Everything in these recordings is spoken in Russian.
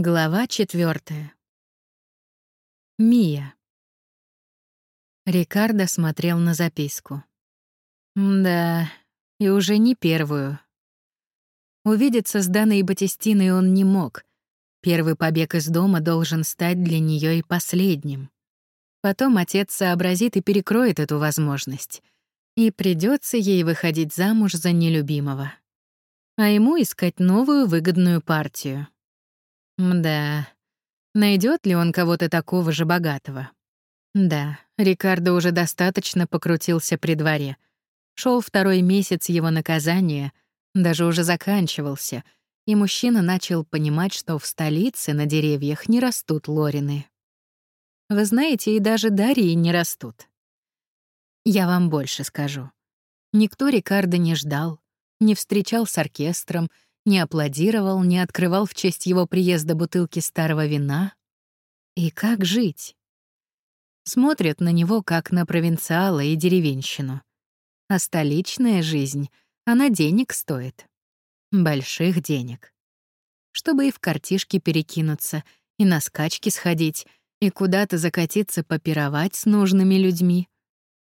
Глава четвертая. Мия. Рикардо смотрел на записку. Да, и уже не первую. Увидеться с Даной Батистиной он не мог. Первый побег из дома должен стать для нее и последним. Потом отец сообразит и перекроет эту возможность. И придется ей выходить замуж за нелюбимого. А ему искать новую выгодную партию. Мда. Найдет ли он кого-то такого же богатого? Да, Рикардо уже достаточно покрутился при дворе. Шел второй месяц его наказания, даже уже заканчивался, и мужчина начал понимать, что в столице на деревьях не растут лорины. Вы знаете, и даже дарии не растут. Я вам больше скажу. Никто Рикардо не ждал, не встречал с оркестром — не аплодировал, не открывал в честь его приезда бутылки старого вина. И как жить? Смотрят на него, как на провинциала и деревенщину. А столичная жизнь, она денег стоит. Больших денег. Чтобы и в картишки перекинуться, и на скачки сходить, и куда-то закатиться попировать с нужными людьми.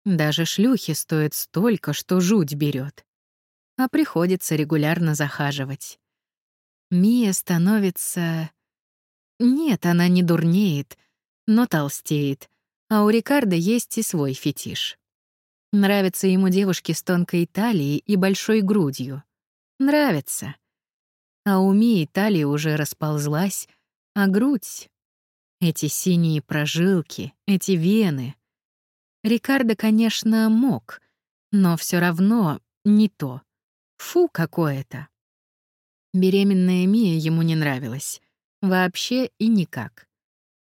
Даже шлюхи стоят столько, что жуть берет а приходится регулярно захаживать. Мия становится... Нет, она не дурнеет, но толстеет, а у Рикардо есть и свой фетиш. Нравятся ему девушки с тонкой талией и большой грудью. Нравится. А у Мии талия уже расползлась, а грудь... Эти синие прожилки, эти вены. Рикардо, конечно, мог, но все равно не то. Фу, какое-то. Беременная Мия ему не нравилась. Вообще и никак.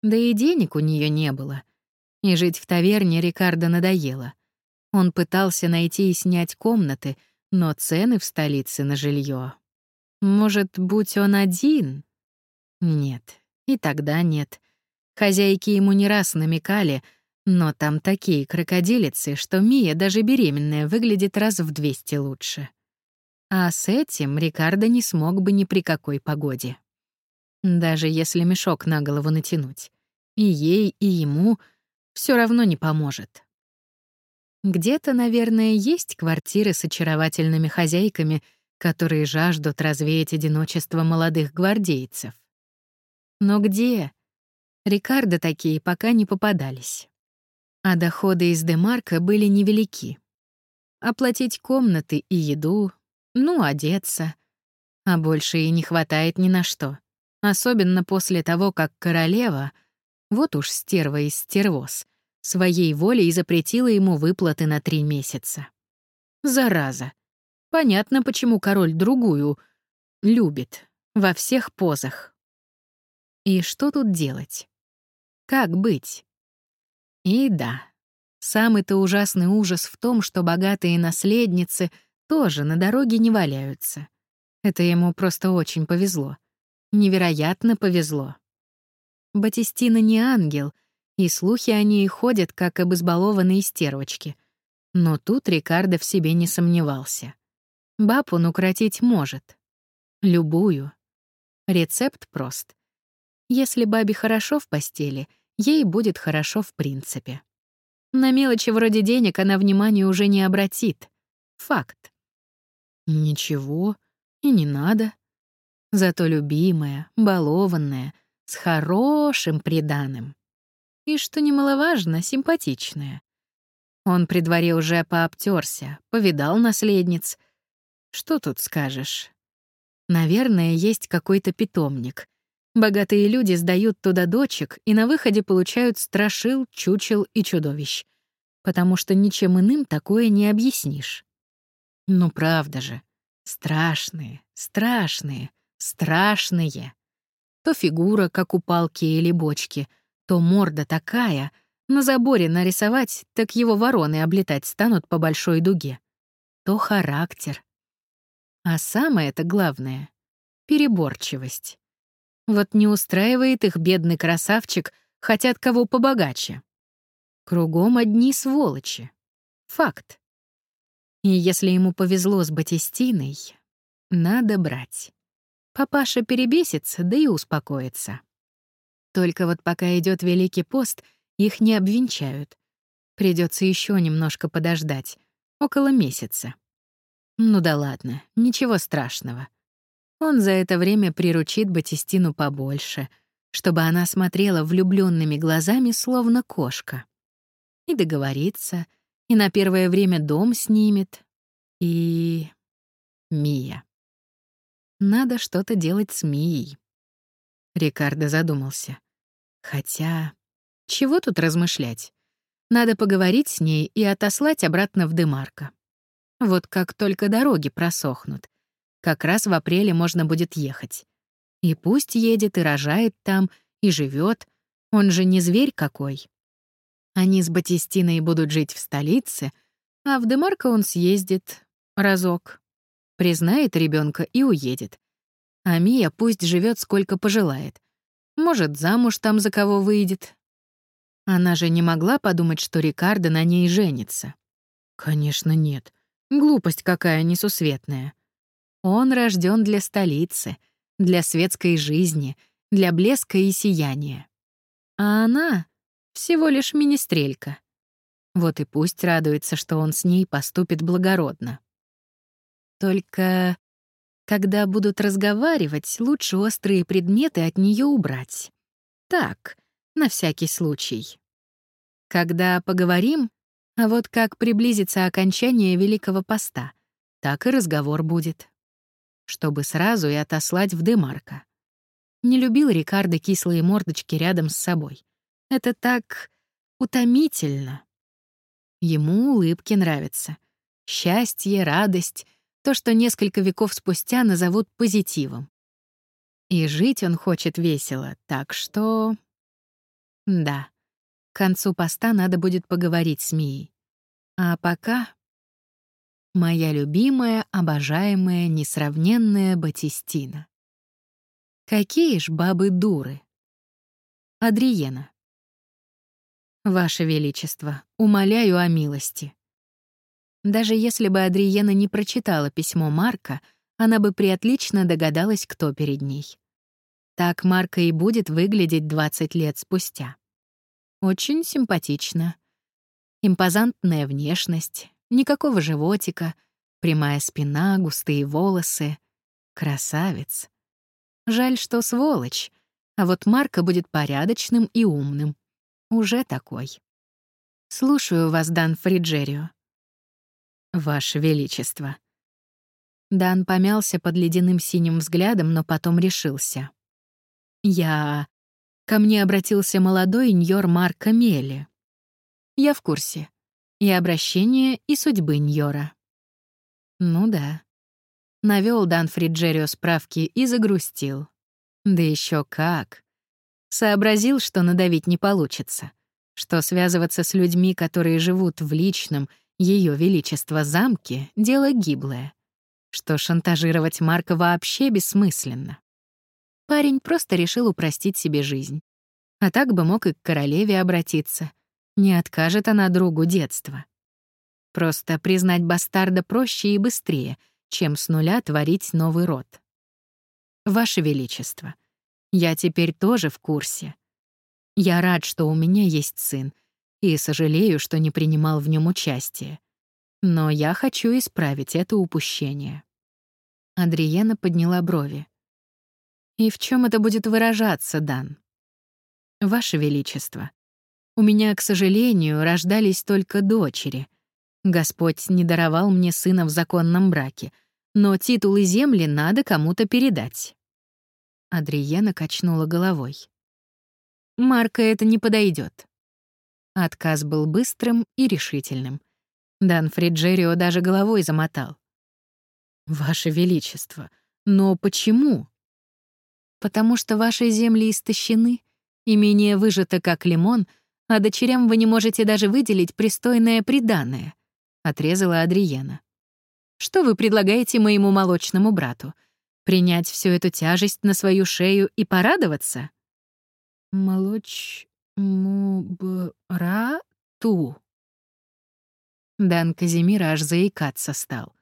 Да и денег у нее не было. И жить в таверне Рикардо надоело. Он пытался найти и снять комнаты, но цены в столице на жилье. Может, будь он один? Нет, и тогда нет. Хозяйки ему не раз намекали, но там такие крокодилицы, что Мия даже беременная выглядит раз в двести лучше. А с этим Рикардо не смог бы ни при какой погоде. Даже если мешок на голову натянуть. И ей, и ему все равно не поможет. Где-то, наверное, есть квартиры с очаровательными хозяйками, которые жаждут развеять одиночество молодых гвардейцев. Но где? Рикардо такие пока не попадались. А доходы из Демарка были невелики. Оплатить комнаты и еду, ну, одеться. А больше и не хватает ни на что. Особенно после того, как королева, вот уж стерва из стервоз, своей волей запретила ему выплаты на три месяца. Зараза. Понятно, почему король другую любит во всех позах. И что тут делать? Как быть? И да, самый-то ужасный ужас в том, что богатые наследницы — тоже на дороге не валяются. Это ему просто очень повезло. Невероятно повезло. Батистина не ангел, и слухи о ней ходят, как об избалованной стервочке. Но тут Рикардо в себе не сомневался. Баб он укротить может. Любую. Рецепт прост. Если бабе хорошо в постели, ей будет хорошо в принципе. На мелочи вроде денег она внимания уже не обратит. Факт. Ничего, и не надо. Зато любимая, балованная, с хорошим приданым. И, что немаловажно, симпатичная. Он при дворе уже пообтерся, повидал наследниц. Что тут скажешь? Наверное, есть какой-то питомник. Богатые люди сдают туда дочек и на выходе получают страшил, чучел и чудовищ. Потому что ничем иным такое не объяснишь. Ну правда же. Страшные, страшные, страшные. То фигура, как у палки или бочки, то морда такая, на заборе нарисовать, так его вороны облетать станут по большой дуге. То характер. А самое-то главное — переборчивость. Вот не устраивает их бедный красавчик, хотят кого побогаче. Кругом одни сволочи. Факт. И если ему повезло с Батистиной, надо брать. Папаша перебесится, да и успокоится. Только вот пока идет Великий пост, их не обвенчают. Придется еще немножко подождать, около месяца. Ну да ладно, ничего страшного. Он за это время приручит Батистину побольше, чтобы она смотрела влюбленными глазами, словно кошка. И договорится, и на первое время дом снимет. И... Мия. Надо что-то делать с Мией. Рикардо задумался. Хотя, чего тут размышлять? Надо поговорить с ней и отослать обратно в Демарко. Вот как только дороги просохнут. Как раз в апреле можно будет ехать. И пусть едет и рожает там, и живет. Он же не зверь какой. Они с Батистиной будут жить в столице, а в Демарко он съездит разок. Признает ребенка и уедет. А Мия пусть живет сколько пожелает. Может, замуж там за кого выйдет. Она же не могла подумать, что Рикардо на ней женится. Конечно, нет. Глупость какая несусветная. Он рожден для столицы, для светской жизни, для блеска и сияния. А она всего лишь министрелька. Вот и пусть радуется, что он с ней поступит благородно. Только когда будут разговаривать, лучше острые предметы от нее убрать. Так, на всякий случай. Когда поговорим, а вот как приблизится окончание Великого Поста, так и разговор будет. Чтобы сразу и отослать в Демарка. Не любил Рикардо кислые мордочки рядом с собой. Это так утомительно. Ему улыбки нравятся. Счастье, радость — то, что несколько веков спустя назовут позитивом. И жить он хочет весело, так что... Да, к концу поста надо будет поговорить с Мией. А пока... Моя любимая, обожаемая, несравненная Батистина. Какие ж бабы дуры. Адриена. Ваше Величество, умоляю о милости. Даже если бы Адриена не прочитала письмо Марка, она бы приотлично догадалась, кто перед ней. Так Марка и будет выглядеть 20 лет спустя. Очень симпатично. Импозантная внешность, никакого животика, прямая спина, густые волосы. Красавец. Жаль, что сволочь. А вот Марка будет порядочным и умным. Уже такой. Слушаю вас, Дан Фриджерио. «Ваше Величество». Дан помялся под ледяным синим взглядом, но потом решился. «Я...» Ко мне обратился молодой Ньор Марко Мели. «Я в курсе. И обращение, и судьбы Ньора». «Ну да». Навёл Дан Фриджерио справки и загрустил. Да еще как. Сообразил, что надавить не получится, что связываться с людьми, которые живут в личном ее Величество замки — дело гиблое, что шантажировать Марка вообще бессмысленно. Парень просто решил упростить себе жизнь. А так бы мог и к королеве обратиться. Не откажет она другу детства. Просто признать бастарда проще и быстрее, чем с нуля творить новый род. Ваше Величество, я теперь тоже в курсе. Я рад, что у меня есть сын, и сожалею, что не принимал в нем участие. Но я хочу исправить это упущение. Адриена подняла брови. И в чем это будет выражаться, Дан? Ваше Величество, у меня, к сожалению, рождались только дочери. Господь не даровал мне сына в законном браке, но титулы земли надо кому-то передать. Адриена качнула головой. Марка это не подойдет. Отказ был быстрым и решительным. Дан Фриджерио даже головой замотал. «Ваше Величество, но почему?» «Потому что ваши земли истощены, имение выжато как лимон, а дочерям вы не можете даже выделить пристойное приданное», — отрезала Адриена. «Что вы предлагаете моему молочному брату? Принять всю эту тяжесть на свою шею и порадоваться?» «Молочь... Мубрату. Дан Казимира аж заикаться стал.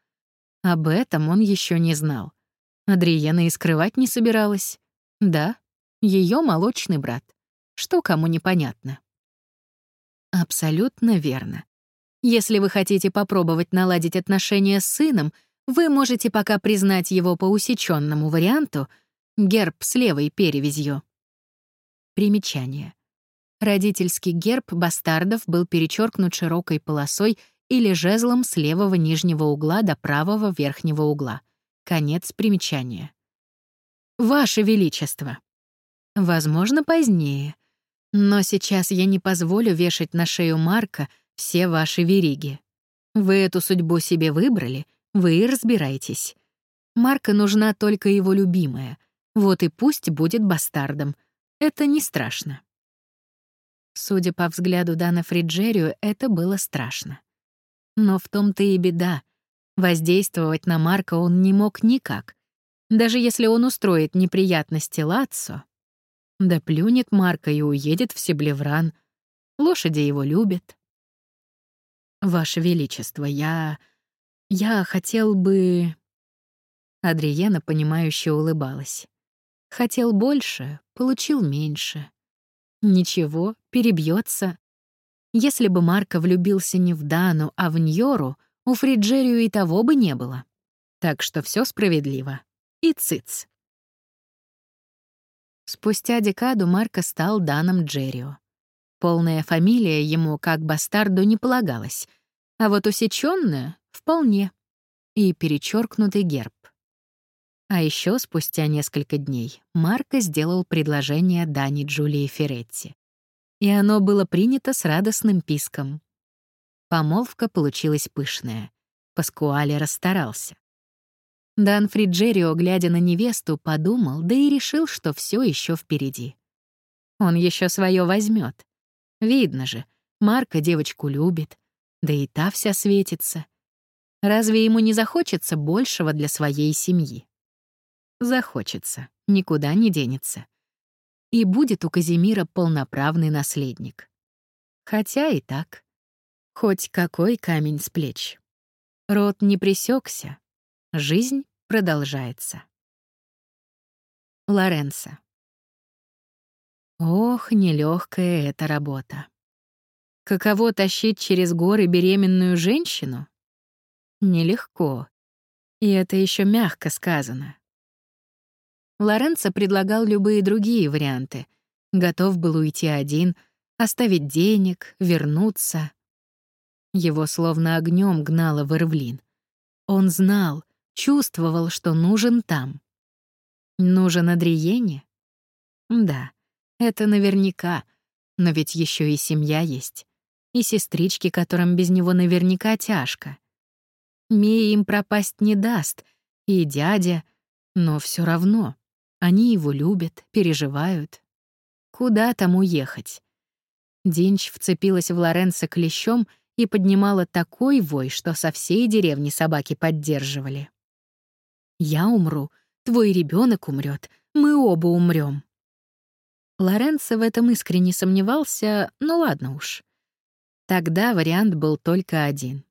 Об этом он еще не знал. Адриена и скрывать не собиралась. Да, ее молочный брат. Что кому непонятно? Абсолютно верно. Если вы хотите попробовать наладить отношения с сыном, вы можете пока признать его по усеченному варианту герб с левой перевязью. Примечание. Родительский герб бастардов был перечеркнут широкой полосой или жезлом с левого нижнего угла до правого верхнего угла. Конец примечания. «Ваше Величество!» Возможно, позднее. Но сейчас я не позволю вешать на шею Марка все ваши вериги. Вы эту судьбу себе выбрали, вы и разбирайтесь. Марка нужна только его любимая. Вот и пусть будет бастардом. Это не страшно. Судя по взгляду Дана Фриджерию, это было страшно. Но в том-то и беда. Воздействовать на Марка он не мог никак. Даже если он устроит неприятности Лацо, да плюнет Марка и уедет в Себлевран. Лошади его любят. «Ваше Величество, я... я хотел бы...» Адриена, понимающе улыбалась. «Хотел больше, получил меньше. Ничего, перебьется. Если бы Марко влюбился не в Дану, а в Ньору, у Фриджерию и того бы не было. Так что все справедливо. И циц. Спустя декаду Марко стал Даном Джеррио. Полная фамилия ему, как бастарду, не полагалась, а вот усечённая — вполне. И перечеркнутый герб. А еще спустя несколько дней Марко сделал предложение Дани Джулии Феретти. И оно было принято с радостным писком. Помолвка получилась пышная. Паскуале расстарался. Дан Фриджерио, глядя на невесту, подумал, да и решил, что все еще впереди. Он еще свое возьмет. Видно же, Марка девочку любит, да и та вся светится. Разве ему не захочется большего для своей семьи? Захочется, никуда не денется. И будет у Казимира полноправный наследник. Хотя и так. Хоть какой камень с плеч. Род не пресекся. Жизнь продолжается. Лоренцо. Ох, нелегкая эта работа. Каково тащить через горы беременную женщину? Нелегко. И это еще мягко сказано. Лоренцо предлагал любые другие варианты. Готов был уйти один, оставить денег, вернуться. Его словно огнем гнало в Ирвлин. Он знал, чувствовал, что нужен там. Нужен Адриене? Да, это наверняка, но ведь еще и семья есть. И сестрички, которым без него наверняка тяжко. Мия им пропасть не даст, и дядя, но все равно. Они его любят, переживают. Куда там уехать? Динч вцепилась в Лоренцо клещом и поднимала такой вой, что со всей деревни собаки поддерживали. «Я умру, твой ребенок умрет, мы оба умрем. Лоренцо в этом искренне сомневался, но ладно уж. Тогда вариант был только один.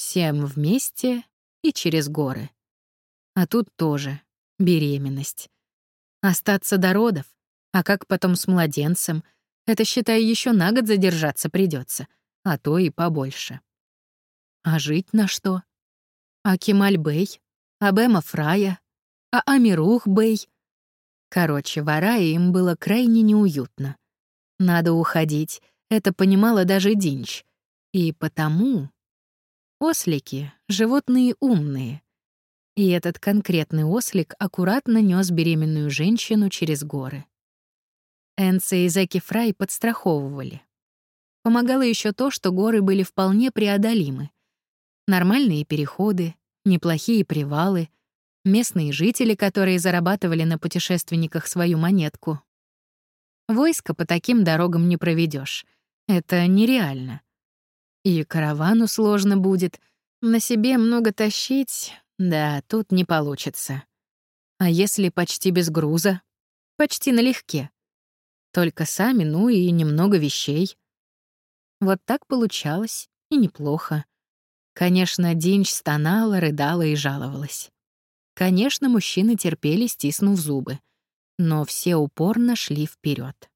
Всем вместе и через горы. А тут тоже беременность. Остаться до родов, а как потом с младенцем, это, считай, еще на год задержаться придется, а то и побольше. А жить на что? А Кемаль-бей? А Бема Фрая? А Амирух-бей? Короче, в им было крайне неуютно. Надо уходить, это понимала даже Динч. И потому... Ослики — животные умные. И этот конкретный ослик аккуратно нес беременную женщину через горы. Энце и Зеки Фрай подстраховывали. Помогало еще то, что горы были вполне преодолимы. Нормальные переходы, неплохие привалы — местные жители, которые зарабатывали на путешественниках свою монетку. Войско по таким дорогам не проведешь. Это нереально. И каравану сложно будет. На себе много тащить, да, тут не получится. А если почти без груза? Почти налегке. Только сами, ну и немного вещей. Вот так получалось, и неплохо. Конечно, Динч стонала, рыдала и жаловалась. Конечно, мужчины терпели, стиснув зубы. Но все упорно шли вперед.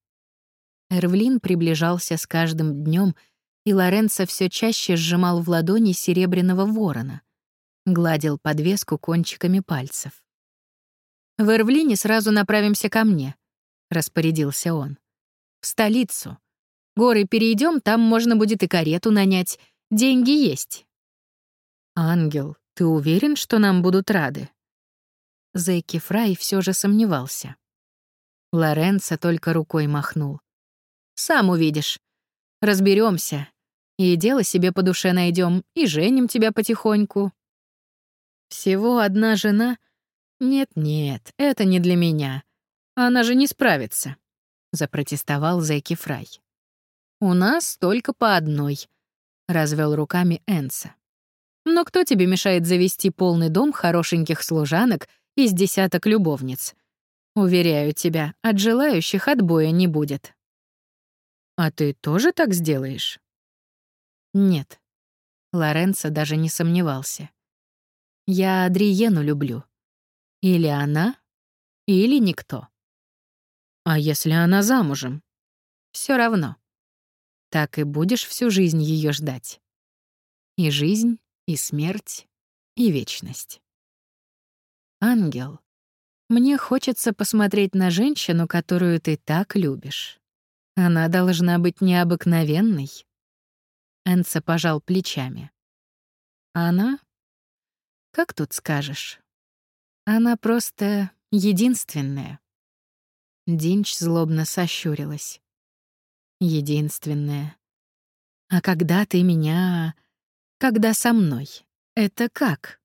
Эрвлин приближался с каждым днем, и Лоренцо все чаще сжимал в ладони серебряного ворона, гладил подвеску кончиками пальцев. «В Эрвлине сразу направимся ко мне», — распорядился он. «В столицу. Горы перейдем, там можно будет и карету нанять. Деньги есть». «Ангел, ты уверен, что нам будут рады?» Зейки Фрай все же сомневался. Лоренцо только рукой махнул. «Сам увидишь. Разберемся. И дело себе по душе найдем, и женим тебя потихоньку». «Всего одна жена? Нет-нет, это не для меня. Она же не справится», — запротестовал Зейки Фрай. «У нас только по одной», — развел руками Энса. «Но кто тебе мешает завести полный дом хорошеньких служанок из десяток любовниц? Уверяю тебя, от желающих отбоя не будет». «А ты тоже так сделаешь?» «Нет». Лоренцо даже не сомневался. «Я Адриену люблю. Или она, или никто». «А если она замужем?» Все равно так и будешь всю жизнь ее ждать. И жизнь, и смерть, и вечность. Ангел, мне хочется посмотреть на женщину, которую ты так любишь. Она должна быть необыкновенной. Энца пожал плечами. Она? Как тут скажешь? Она просто единственная. Динч злобно сощурилась единственное. А когда ты меня... Когда со мной? Это как?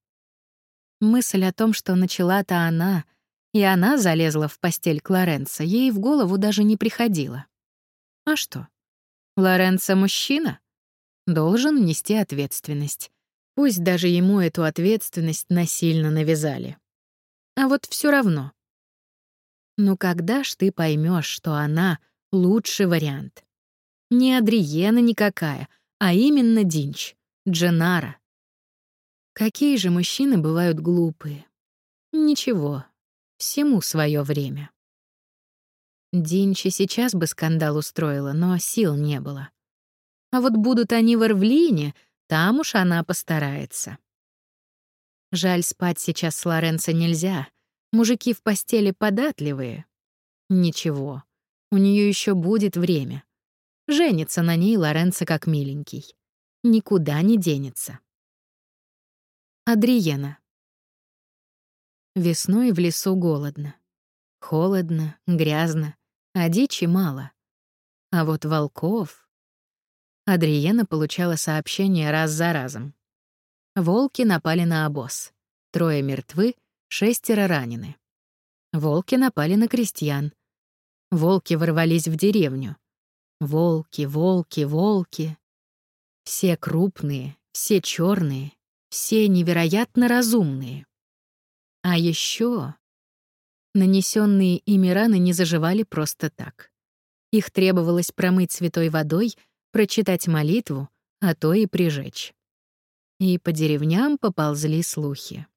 Мысль о том, что начала-то она, и она залезла в постель Клоренца, ей в голову даже не приходила. А что? Лоренцо мужчина? Должен нести ответственность. Пусть даже ему эту ответственность насильно навязали. А вот все равно. Ну когда ж ты поймешь, что она — лучший вариант? Не Адриена никакая, а именно Динч, Дженара. Какие же мужчины бывают глупые. Ничего, всему свое время. Динчи сейчас бы скандал устроила, но сил не было. А вот будут они в Эрвлине, там уж она постарается. Жаль, спать сейчас с Лоренцо нельзя. Мужики в постели податливые. Ничего, у нее еще будет время. Женится на ней Лоренцо как миленький. Никуда не денется. Адриена. Весной в лесу голодно. Холодно, грязно, а дичи мало. А вот волков... Адриена получала сообщения раз за разом. Волки напали на обоз. Трое мертвы, шестеро ранены. Волки напали на крестьян. Волки ворвались в деревню. Волки, волки, волки. Все крупные, все черные, все невероятно разумные. А еще нанесенные ими раны не заживали просто так. Их требовалось промыть святой водой, прочитать молитву, а то и прижечь. И по деревням поползли слухи.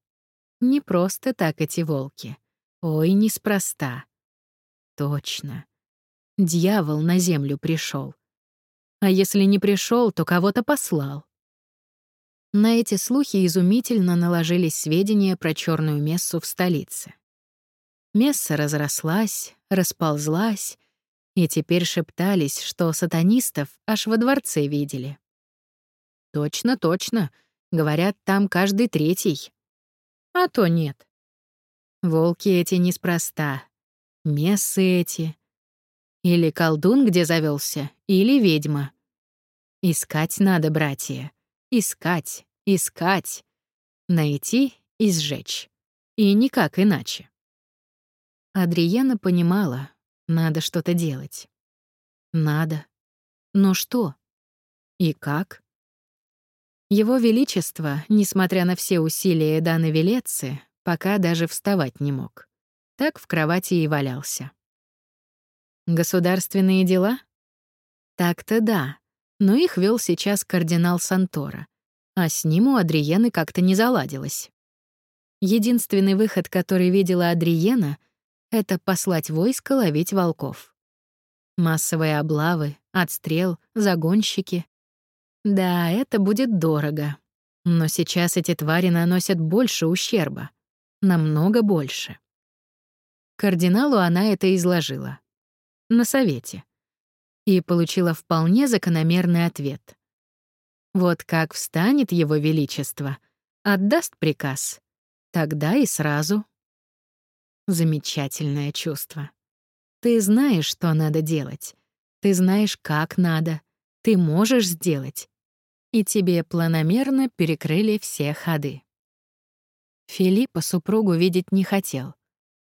Не просто так эти волки. Ой, неспроста. Точно. Дьявол на землю пришел. А если не пришел, то кого-то послал. На эти слухи изумительно наложились сведения про черную мессу в столице. Месса разрослась, расползлась, и теперь шептались, что сатанистов аж во дворце видели. Точно, точно. Говорят, там каждый третий. А то нет. Волки эти неспроста. Мессы эти. Или колдун где завелся, или ведьма. Искать надо, братья. Искать, искать. Найти и сжечь. И никак иначе. Адриена понимала, надо что-то делать. Надо. Но что? И как? Его Величество, несмотря на все усилия Даны Велецы, пока даже вставать не мог. Так в кровати и валялся. Государственные дела? Так-то да, но их вел сейчас кардинал Сантора, а с ним у Адриены как-то не заладилось. Единственный выход, который видела Адриена, это послать войско ловить волков. Массовые облавы, отстрел, загонщики. Да, это будет дорого. Но сейчас эти твари наносят больше ущерба. Намного больше. Кардиналу она это изложила. На совете. И получила вполне закономерный ответ. Вот как встанет его величество, отдаст приказ, тогда и сразу. Замечательное чувство. Ты знаешь, что надо делать. Ты знаешь, как надо. Ты можешь сделать. И тебе планомерно перекрыли все ходы. Филиппа супругу видеть не хотел.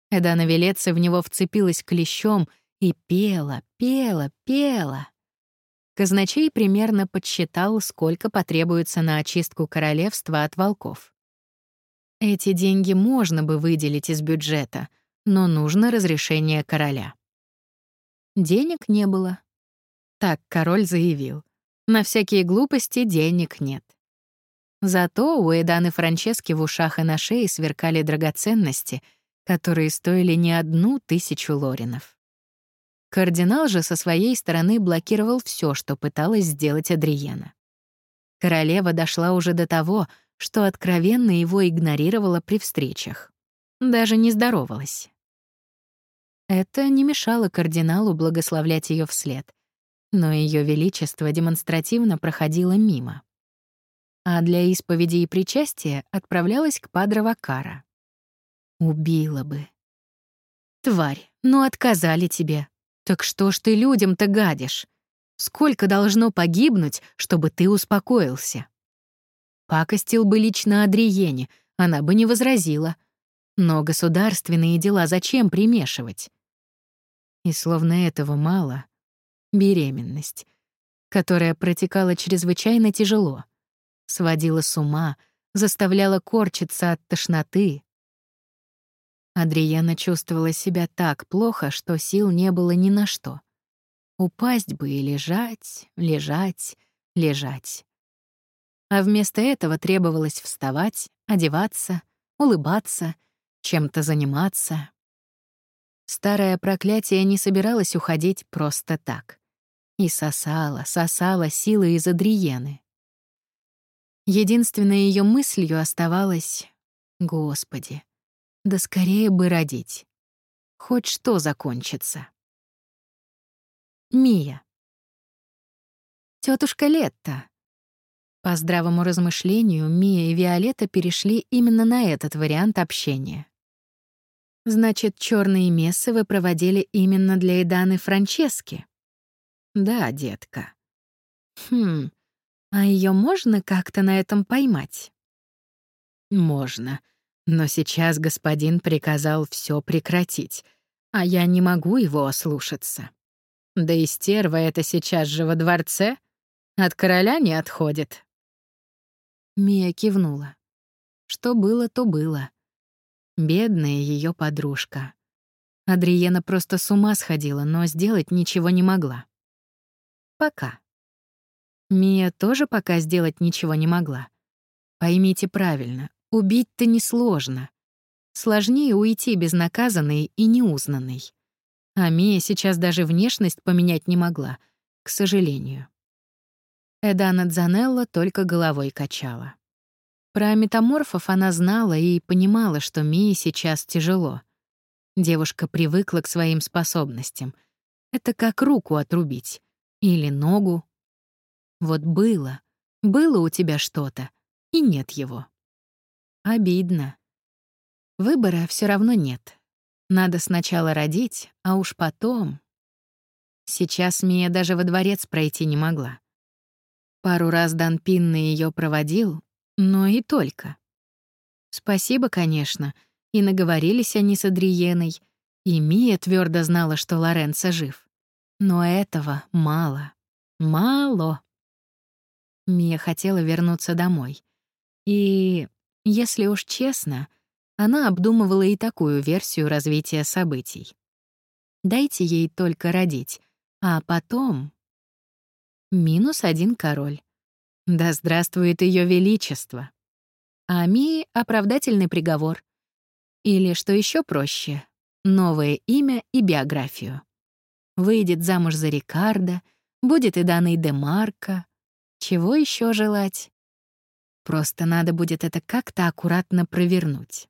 Эдана Велеца в него вцепилась клещом и пела, пела, пела. Казначей примерно подсчитал, сколько потребуется на очистку королевства от волков. Эти деньги можно бы выделить из бюджета, но нужно разрешение короля. Денег не было. Так король заявил. На всякие глупости денег нет. Зато у Эданы Франчески в ушах и на шее сверкали драгоценности, которые стоили не одну тысячу лоринов. Кардинал же со своей стороны блокировал все, что пыталась сделать Адриена. Королева дошла уже до того, что откровенно его игнорировала при встречах. Даже не здоровалась. Это не мешало кардиналу благословлять ее вслед, но ее величество демонстративно проходило мимо. А для исповеди и причастия отправлялась к падре Вакара. Убила бы. «Тварь, ну отказали тебе», так что ж ты людям-то гадишь? Сколько должно погибнуть, чтобы ты успокоился? Пакостил бы лично Адриене, она бы не возразила. Но государственные дела зачем примешивать? И словно этого мало, беременность, которая протекала чрезвычайно тяжело, сводила с ума, заставляла корчиться от тошноты, Адриена чувствовала себя так плохо, что сил не было ни на что. Упасть бы и лежать, лежать, лежать. А вместо этого требовалось вставать, одеваться, улыбаться, чем-то заниматься. Старое проклятие не собиралось уходить просто так. И сосало, сосало силы из Адриены. Единственной ее мыслью оставалось «Господи, да скорее бы родить. Хоть что закончится. Мия. Тетушка Летта. По здравому размышлению, Мия и Виолетта перешли именно на этот вариант общения. Значит, черные мессы вы проводили именно для Эданы Франчески? Да, детка. Хм, а ее можно как-то на этом поймать? Можно. Но сейчас господин приказал все прекратить, а я не могу его ослушаться. Да и стерва это сейчас же во дворце, от короля не отходит. Мия кивнула. Что было, то было. Бедная ее подружка. Адриена просто с ума сходила, но сделать ничего не могла. Пока. Мия тоже пока сделать ничего не могла. Поймите правильно, Убить-то несложно. Сложнее уйти безнаказанной и неузнанной. А Мия сейчас даже внешность поменять не могла, к сожалению. Эдана Дзанелла только головой качала. Про метаморфов она знала и понимала, что Мии сейчас тяжело. Девушка привыкла к своим способностям. Это как руку отрубить. Или ногу. Вот было, было у тебя что-то, и нет его. Обидно. Выбора все равно нет. Надо сначала родить, а уж потом... Сейчас Мия даже во дворец пройти не могла. Пару раз Дан Пинна ее проводил, но и только. Спасибо, конечно, и наговорились они с Адриеной, и Мия твердо знала, что Лоренцо жив. Но этого мало. Мало. Мия хотела вернуться домой. И если уж честно, она обдумывала и такую версию развития событий. Дайте ей только родить, а потом... Минус один король. Да здравствует ее величество. А Мии — оправдательный приговор. Или, что еще проще, новое имя и биографию. Выйдет замуж за Рикардо, будет и Даной де Марко. Чего еще желать? Просто надо будет это как-то аккуратно провернуть.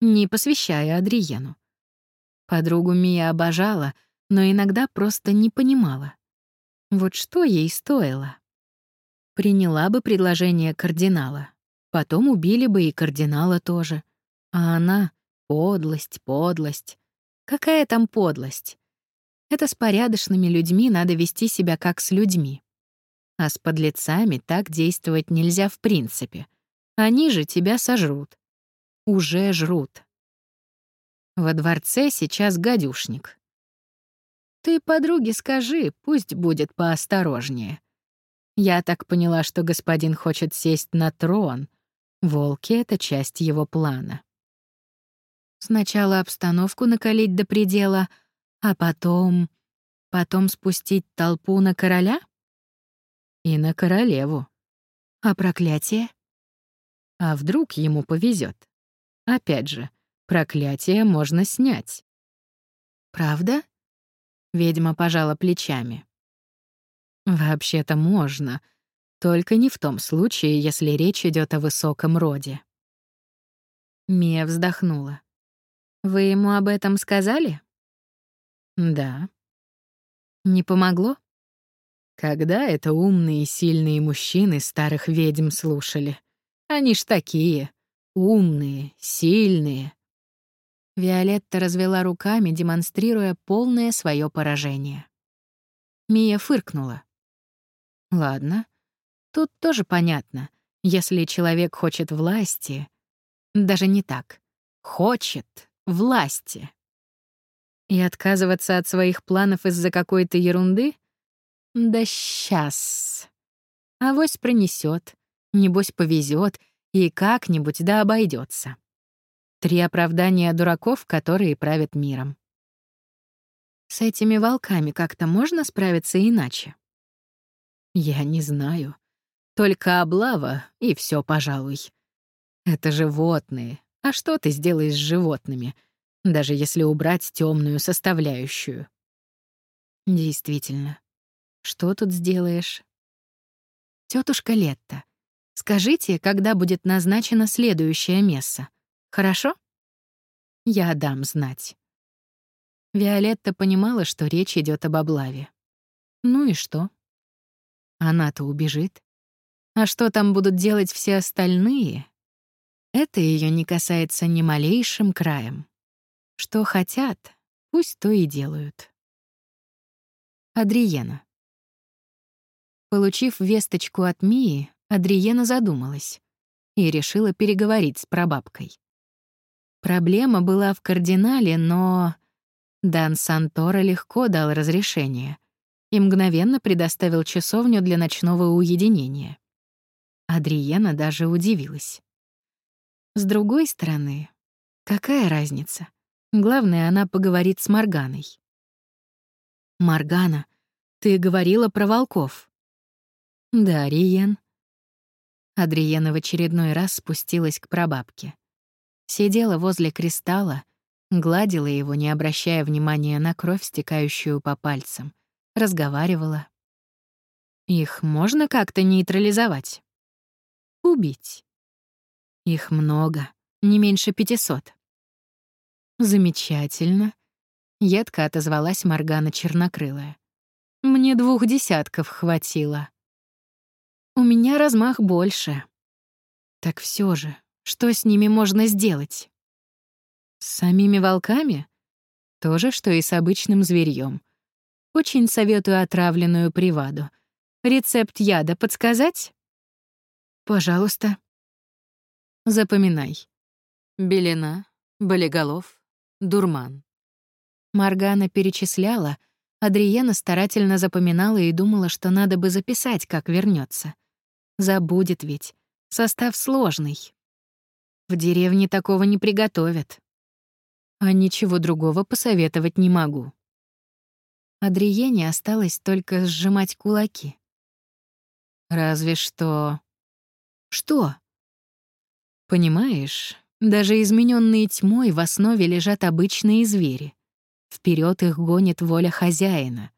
Не посвящая Адриену. Подругу Мия обожала, но иногда просто не понимала. Вот что ей стоило? Приняла бы предложение кардинала. Потом убили бы и кардинала тоже. А она — подлость, подлость. Какая там подлость? Это с порядочными людьми надо вести себя как с людьми. А с подлецами так действовать нельзя в принципе. Они же тебя сожрут. Уже жрут. Во дворце сейчас гадюшник. Ты подруге скажи, пусть будет поосторожнее. Я так поняла, что господин хочет сесть на трон. Волки — это часть его плана. Сначала обстановку накалить до предела, а потом... Потом спустить толпу на короля? И на королеву. А проклятие? А вдруг ему повезет? Опять же, проклятие можно снять. Правда? Ведьма пожала плечами. Вообще-то можно, только не в том случае, если речь идет о высоком роде. Мия вздохнула. Вы ему об этом сказали? Да. Не помогло? Когда это умные и сильные мужчины старых ведьм слушали? Они ж такие. Умные, сильные. Виолетта развела руками, демонстрируя полное свое поражение. Мия фыркнула. Ладно, тут тоже понятно. Если человек хочет власти... Даже не так. Хочет власти. И отказываться от своих планов из-за какой-то ерунды? Да сейчас. Авось пронесет, небось повезет и как-нибудь да обойдется. Три оправдания дураков, которые правят миром. С этими волками как-то можно справиться иначе? Я не знаю. Только облава, и все, пожалуй. Это животные. А что ты сделаешь с животными, даже если убрать темную составляющую? Действительно. Что тут сделаешь? Тетушка Летта, скажите, когда будет назначено следующее место? Хорошо? Я дам знать. Виолетта понимала, что речь идет об облаве. Ну и что? Она-то убежит. А что там будут делать все остальные? Это ее не касается ни малейшим краем. Что хотят, пусть то и делают. Адриена. Получив весточку от Мии, Адриена задумалась и решила переговорить с прабабкой. Проблема была в кардинале, но... Дан Сантора легко дал разрешение и мгновенно предоставил часовню для ночного уединения. Адриена даже удивилась. С другой стороны, какая разница? Главное, она поговорит с Марганой. «Маргана, ты говорила про волков». «Да, Риен». Адриена в очередной раз спустилась к прабабке. Сидела возле кристалла, гладила его, не обращая внимания на кровь, стекающую по пальцам, разговаривала. «Их можно как-то нейтрализовать?» «Убить». Их много, не меньше пятисот. Замечательно. Едко отозвалась Моргана Чернокрылая. Мне двух десятков хватило. У меня размах больше. Так все же, что с ними можно сделать? С самими волками? То же, что и с обычным зверьем. Очень советую отравленную приваду. Рецепт яда подсказать? Пожалуйста. Запоминай. Белина, болеголов, дурман. Маргана перечисляла, Адриена старательно запоминала и думала, что надо бы записать, как вернется. Забудет ведь. Состав сложный. В деревне такого не приготовят. А ничего другого посоветовать не могу. Адриене осталось только сжимать кулаки. Разве что... Что? Понимаешь, Даже измененные тьмой в основе лежат обычные звери. Вперед их гонит воля хозяина.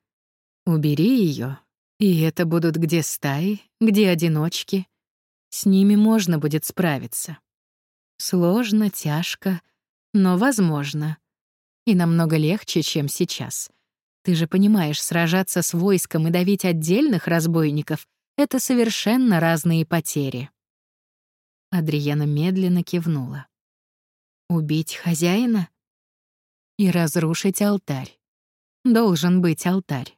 Убери ее, и это будут где стаи, где одиночки. С ними можно будет справиться. Сложно, тяжко, но возможно. И намного легче, чем сейчас. Ты же понимаешь, сражаться с войском и давить отдельных разбойников — это совершенно разные потери. Адриена медленно кивнула. Убить хозяина? И разрушить алтарь. Должен быть алтарь.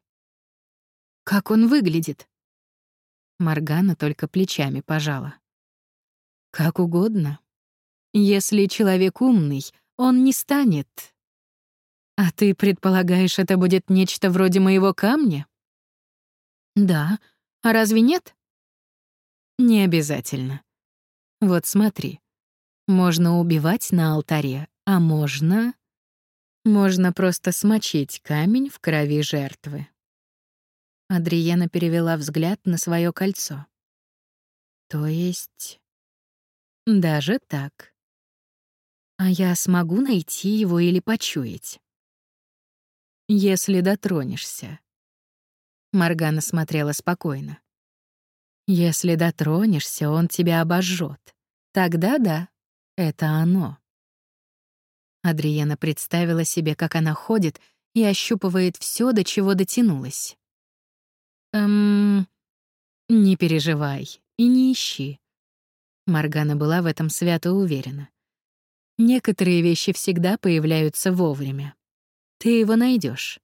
Как он выглядит? Маргана только плечами пожала. Как угодно. Если человек умный, он не станет. А ты предполагаешь, это будет нечто вроде моего камня? Да. А разве нет? Не обязательно. Вот смотри. Можно убивать на алтаре, а можно... Можно просто смочить камень в крови жертвы. Адриена перевела взгляд на свое кольцо. То есть... Даже так. А я смогу найти его или почуять? Если дотронешься. Маргана смотрела спокойно. Если дотронешься, он тебя обожжет. Тогда да. Это оно. Адриена представила себе, как она ходит и ощупывает все, до чего дотянулась. «Эм... Не переживай и не ищи». Маргана была в этом свято уверена. Некоторые вещи всегда появляются вовремя. Ты его найдешь,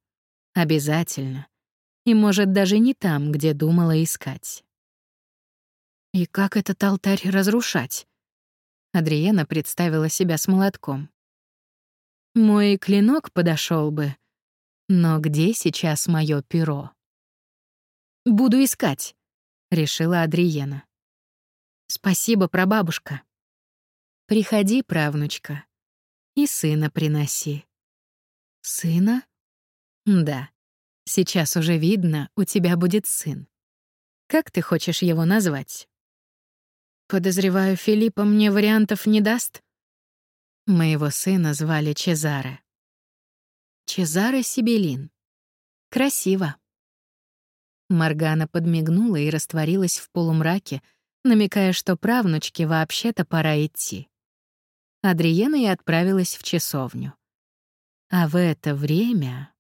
Обязательно. И, может, даже не там, где думала искать. И как этот алтарь разрушать? Адриена представила себя с молотком. Мой клинок подошел бы. Но где сейчас мое перо? Буду искать, решила Адриена. Спасибо, прабабушка. Приходи, правнучка, и сына приноси. Сына? Да. Сейчас уже видно, у тебя будет сын. Как ты хочешь его назвать? Подозреваю, Филиппа мне вариантов не даст. Моего сына звали Чезаре. Чезаре Сибелин. Красиво. Маргана подмигнула и растворилась в полумраке, намекая, что правнучке вообще-то пора идти. Адриена и отправилась в часовню. А в это время...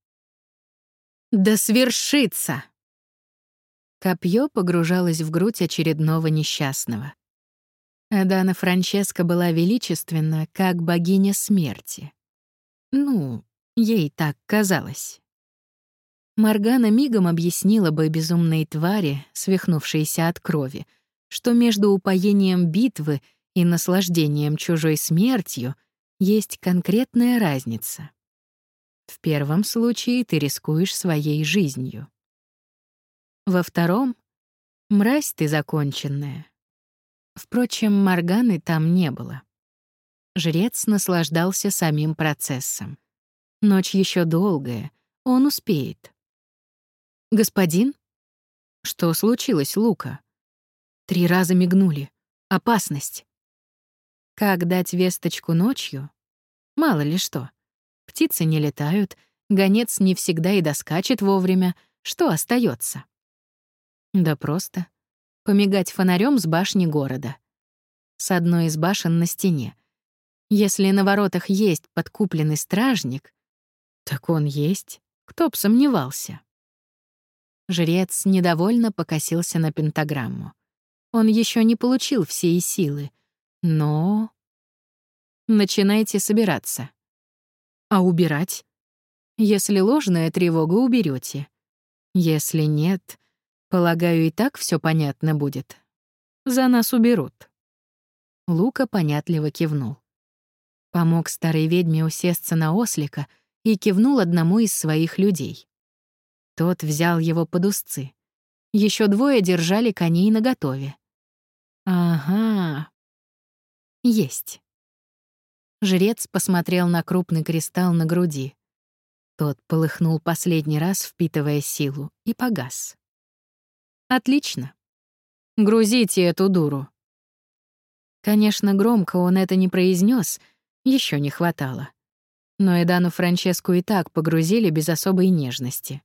«Да свершится!» Копье погружалось в грудь очередного несчастного. Адана Франческа была величественна, как богиня смерти. Ну, ей так казалось. Моргана мигом объяснила бы безумной твари, свихнувшейся от крови, что между упоением битвы и наслаждением чужой смертью есть конкретная разница. В первом случае ты рискуешь своей жизнью. Во втором — мразь ты законченная. Впрочем, Морганы там не было. Жрец наслаждался самим процессом. Ночь еще долгая, он успеет. «Господин?» «Что случилось, Лука?» Три раза мигнули. Опасность. Как дать весточку ночью? Мало ли что. Птицы не летают, гонец не всегда и доскачет вовремя. Что остается? Да просто помигать фонарем с башни города. С одной из башен на стене. Если на воротах есть подкупленный стражник, так он есть, кто б сомневался. Жрец недовольно покосился на пентаграмму. Он еще не получил всей силы, но... Начинайте собираться. А убирать? Если ложная тревога, уберете. Если нет, Полагаю, и так все понятно будет. За нас уберут. Лука понятливо кивнул. Помог старой ведьме усесться на ослика и кивнул одному из своих людей. Тот взял его под узцы. Еще двое держали коней наготове. Ага. Есть. Жрец посмотрел на крупный кристалл на груди. Тот полыхнул последний раз, впитывая силу, и погас. Отлично. Грузите эту дуру. Конечно, громко он это не произнес, еще не хватало. Но Эдану Франческу и так погрузили без особой нежности.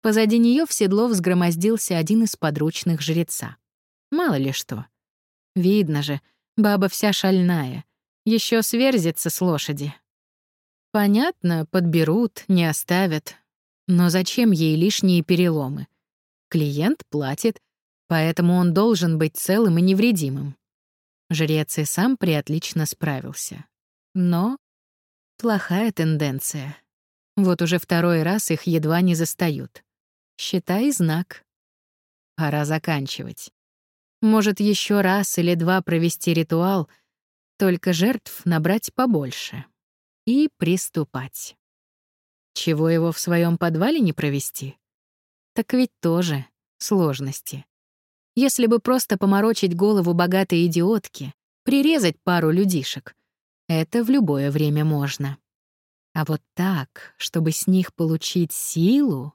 Позади нее в седло взгромоздился один из подручных жреца. Мало ли что. Видно же, баба вся шальная. Еще сверзится с лошади. Понятно, подберут, не оставят. Но зачем ей лишние переломы? Клиент платит, поэтому он должен быть целым и невредимым. Жрец и сам приотлично справился. Но плохая тенденция. Вот уже второй раз их едва не застают. Считай знак. Пора заканчивать. Может, еще раз или два провести ритуал, только жертв набрать побольше. И приступать. Чего его в своем подвале не провести? Так ведь тоже сложности. Если бы просто поморочить голову богатой идиотки, прирезать пару людишек, это в любое время можно. А вот так, чтобы с них получить силу,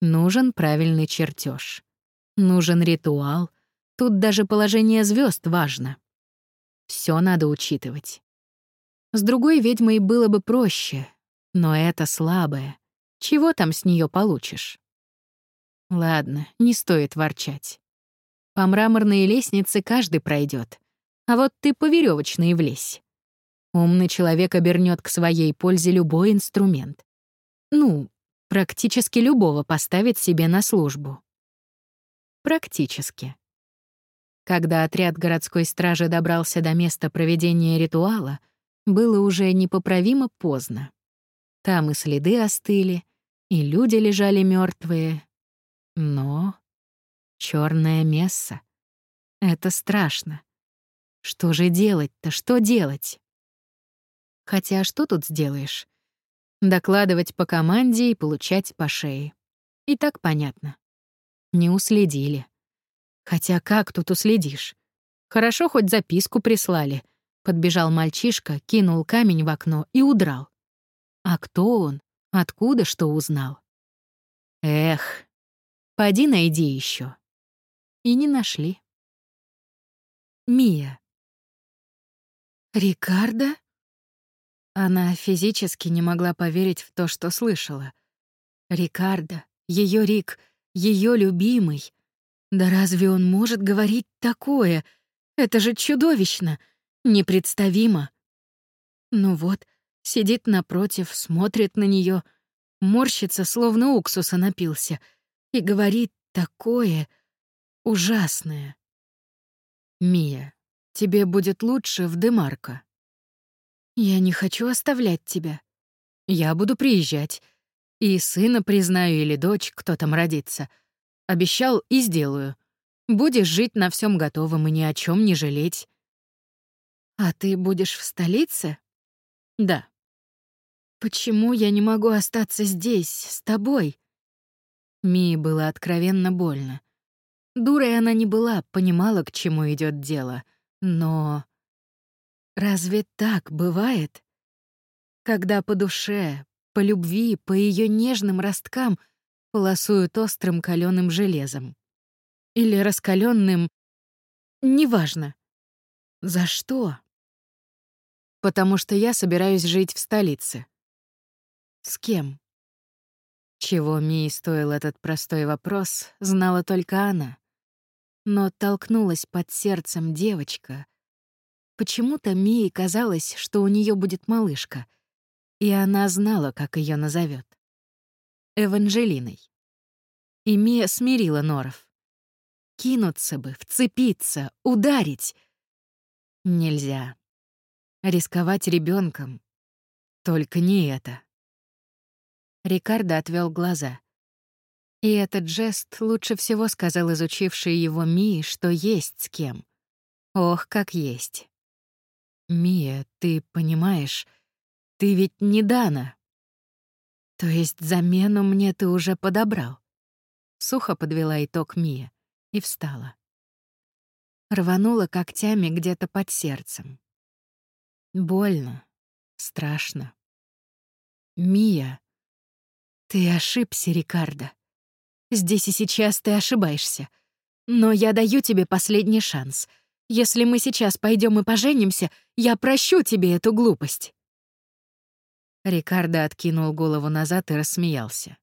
нужен правильный чертеж, нужен ритуал, тут даже положение звезд важно. Все надо учитывать. С другой ведьмой было бы проще, но это слабое. Чего там с нее получишь? Ладно, не стоит ворчать. По мраморной лестнице каждый пройдет, а вот ты по веревочной влезь. Умный человек обернет к своей пользе любой инструмент. Ну, практически любого поставит себе на службу. Практически. Когда отряд городской стражи добрался до места проведения ритуала, было уже непоправимо поздно. Там и следы остыли, и люди лежали мертвые. Но Черное месса. Это страшно. Что же делать-то, что делать? Хотя что тут сделаешь? Докладывать по команде и получать по шее. И так понятно. Не уследили. Хотя как тут уследишь? Хорошо, хоть записку прислали. Подбежал мальчишка, кинул камень в окно и удрал. А кто он? Откуда что узнал? Эх, поди найди еще и не нашли. Мия. «Рикардо?» Она физически не могла поверить в то, что слышала. Рикардо, ее Рик, ее любимый. Да разве он может говорить такое? Это же чудовищно, непредставимо. Ну вот, сидит напротив, смотрит на нее, морщится, словно уксуса напился, и говорит такое, ужасное. Мия, тебе будет лучше в Демарко. Я не хочу оставлять тебя. Я буду приезжать. И сына признаю или дочь, кто там родится. Обещал и сделаю. Будешь жить на всем готовом и ни о чем не жалеть. А ты будешь в столице? Да. Почему я не могу остаться здесь, с тобой? Мии было откровенно больно. Дурой она не была, понимала, к чему идет дело. Но разве так бывает? Когда по душе, по любви, по ее нежным росткам полосуют острым каленым железом. Или раскаленным, неважно. За что? Потому что я собираюсь жить в столице. С кем? Чего Мии стоил этот простой вопрос, знала только она но толкнулась под сердцем девочка. Почему-то Мии казалось, что у нее будет малышка, и она знала, как ее назовет. Эванжелиной. И Мия смирила Норов. Кинуться бы, вцепиться, ударить. Нельзя. Рисковать ребенком. Только не это. Рикардо отвел глаза. И этот жест лучше всего сказал изучивший его Ми, что есть с кем. Ох, как есть. «Мия, ты понимаешь, ты ведь не Дана». «То есть замену мне ты уже подобрал?» Сухо подвела итог Мия и встала. Рванула когтями где-то под сердцем. Больно, страшно. «Мия, ты ошибся, Рикардо. Здесь и сейчас ты ошибаешься. Но я даю тебе последний шанс. Если мы сейчас пойдем и поженимся, я прощу тебе эту глупость. Рикардо откинул голову назад и рассмеялся.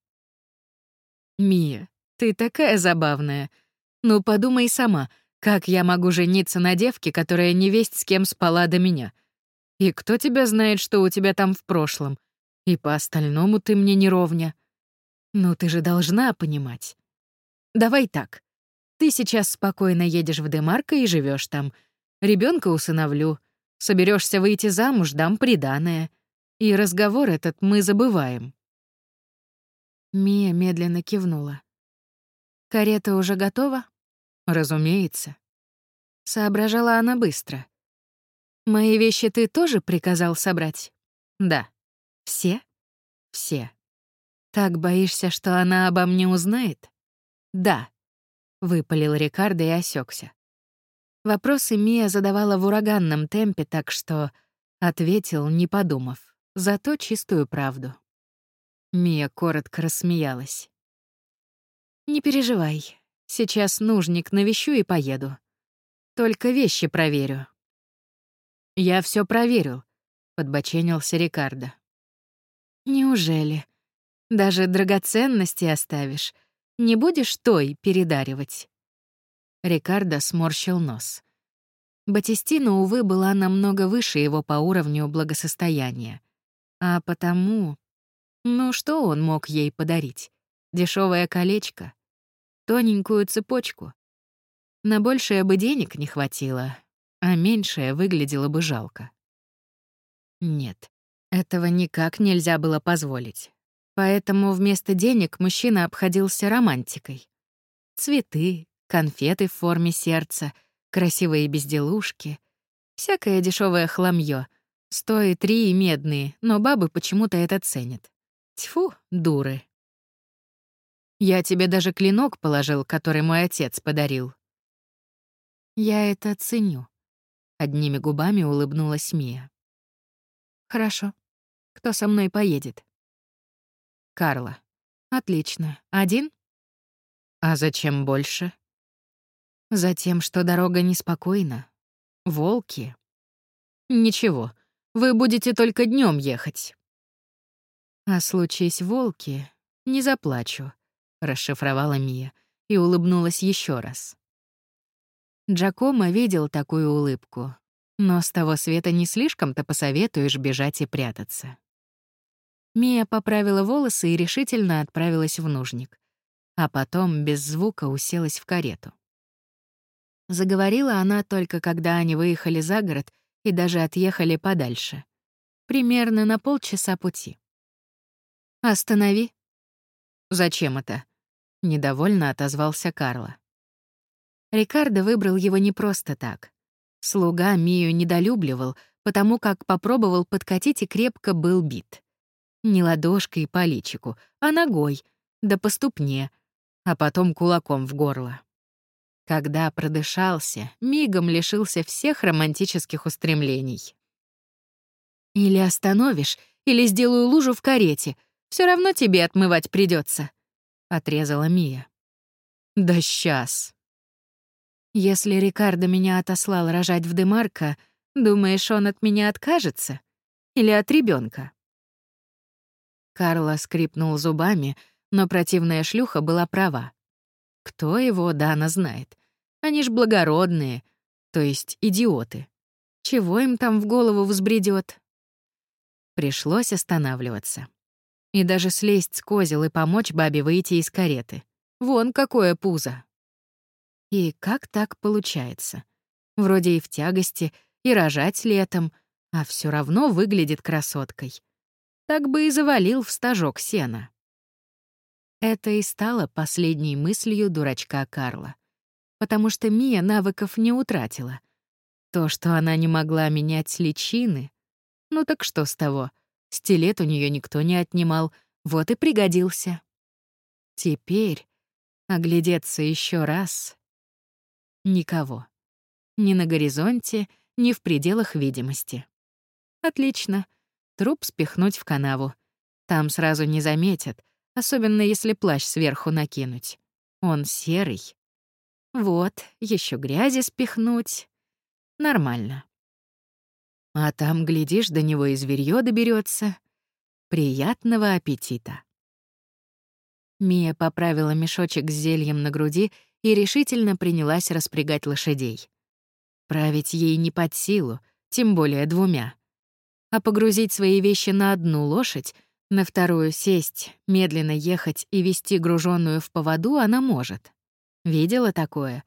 «Мия, ты такая забавная. Ну, подумай сама, как я могу жениться на девке, которая не весть с кем спала до меня? И кто тебя знает, что у тебя там в прошлом? И по остальному ты мне не ровня. Ну, ты же должна понимать. Давай так. Ты сейчас спокойно едешь в Демарко и живешь там. Ребенка усыновлю. Соберешься выйти замуж, дам приданое. И разговор этот мы забываем. Мия медленно кивнула. «Карета уже готова?» «Разумеется». Соображала она быстро. «Мои вещи ты тоже приказал собрать?» «Да». «Все?» «Все». «Так боишься, что она обо мне узнает?» «Да», — выпалил Рикардо и осекся. Вопросы Мия задавала в ураганном темпе, так что ответил, не подумав, зато чистую правду. Мия коротко рассмеялась. «Не переживай. Сейчас нужник навещу и поеду. Только вещи проверю». «Я все проверил», — подбоченился Рикардо. «Неужели? Даже драгоценности оставишь? Не будешь той передаривать?» Рикардо сморщил нос. Батистина, увы, была намного выше его по уровню благосостояния. А потому ну что он мог ей подарить? Дешевое колечко? Тоненькую цепочку? На большее бы денег не хватило, а меньшее выглядело бы жалко. Нет, этого никак нельзя было позволить. Поэтому вместо денег мужчина обходился романтикой. Цветы, конфеты в форме сердца, красивые безделушки, всякое дешевое хламье. Стоит три и медные, но бабы почему-то это ценят. Тьфу, дуры. Я тебе даже клинок положил, который мой отец подарил. Я это ценю. Одними губами улыбнулась Мия. Хорошо. Кто со мной поедет? Карла. Отлично. Один? А зачем больше? Затем, что дорога неспокойна. Волки. Ничего, вы будете только днем ехать. «А случись волки, не заплачу», — расшифровала Мия и улыбнулась еще раз. Джакомо видел такую улыбку, но с того света не слишком-то посоветуешь бежать и прятаться. Мия поправила волосы и решительно отправилась в нужник, а потом без звука уселась в карету. Заговорила она только когда они выехали за город и даже отъехали подальше. Примерно на полчаса пути. «Останови». «Зачем это?» — недовольно отозвался Карло. Рикардо выбрал его не просто так. Слуга Мию недолюбливал, потому как попробовал подкатить и крепко был бит. Не ладошкой по личику, а ногой, да по ступне, а потом кулаком в горло. Когда продышался, мигом лишился всех романтических устремлений. «Или остановишь, или сделаю лужу в карете», все равно тебе отмывать придется, отрезала Мия. Да сейчас. Если Рикардо меня отослал рожать в Демарко, думаешь, он от меня откажется? Или от ребенка? Карла скрипнул зубами, но противная шлюха была права. Кто его, Дана, знает? Они ж благородные, то есть идиоты. Чего им там в голову взбредет? Пришлось останавливаться и даже слезть с козел и помочь бабе выйти из кареты. Вон какое пузо. И как так получается? Вроде и в тягости, и рожать летом, а все равно выглядит красоткой. Так бы и завалил в стажок сена. Это и стало последней мыслью дурачка Карла. Потому что Мия навыков не утратила. То, что она не могла менять личины, ну так что с того — Стилет у нее никто не отнимал, вот и пригодился. Теперь оглядеться еще раз. Никого. Ни на горизонте, ни в пределах видимости. Отлично. Труп спихнуть в канаву. Там сразу не заметят, особенно если плащ сверху накинуть. Он серый. Вот, еще грязи спихнуть. Нормально. А там, глядишь, до него и зверьё доберется. Приятного аппетита. Мия поправила мешочек с зельем на груди и решительно принялась распрягать лошадей. Править ей не под силу, тем более двумя. А погрузить свои вещи на одну лошадь, на вторую сесть, медленно ехать и вести груженную в поводу она может. Видела такое?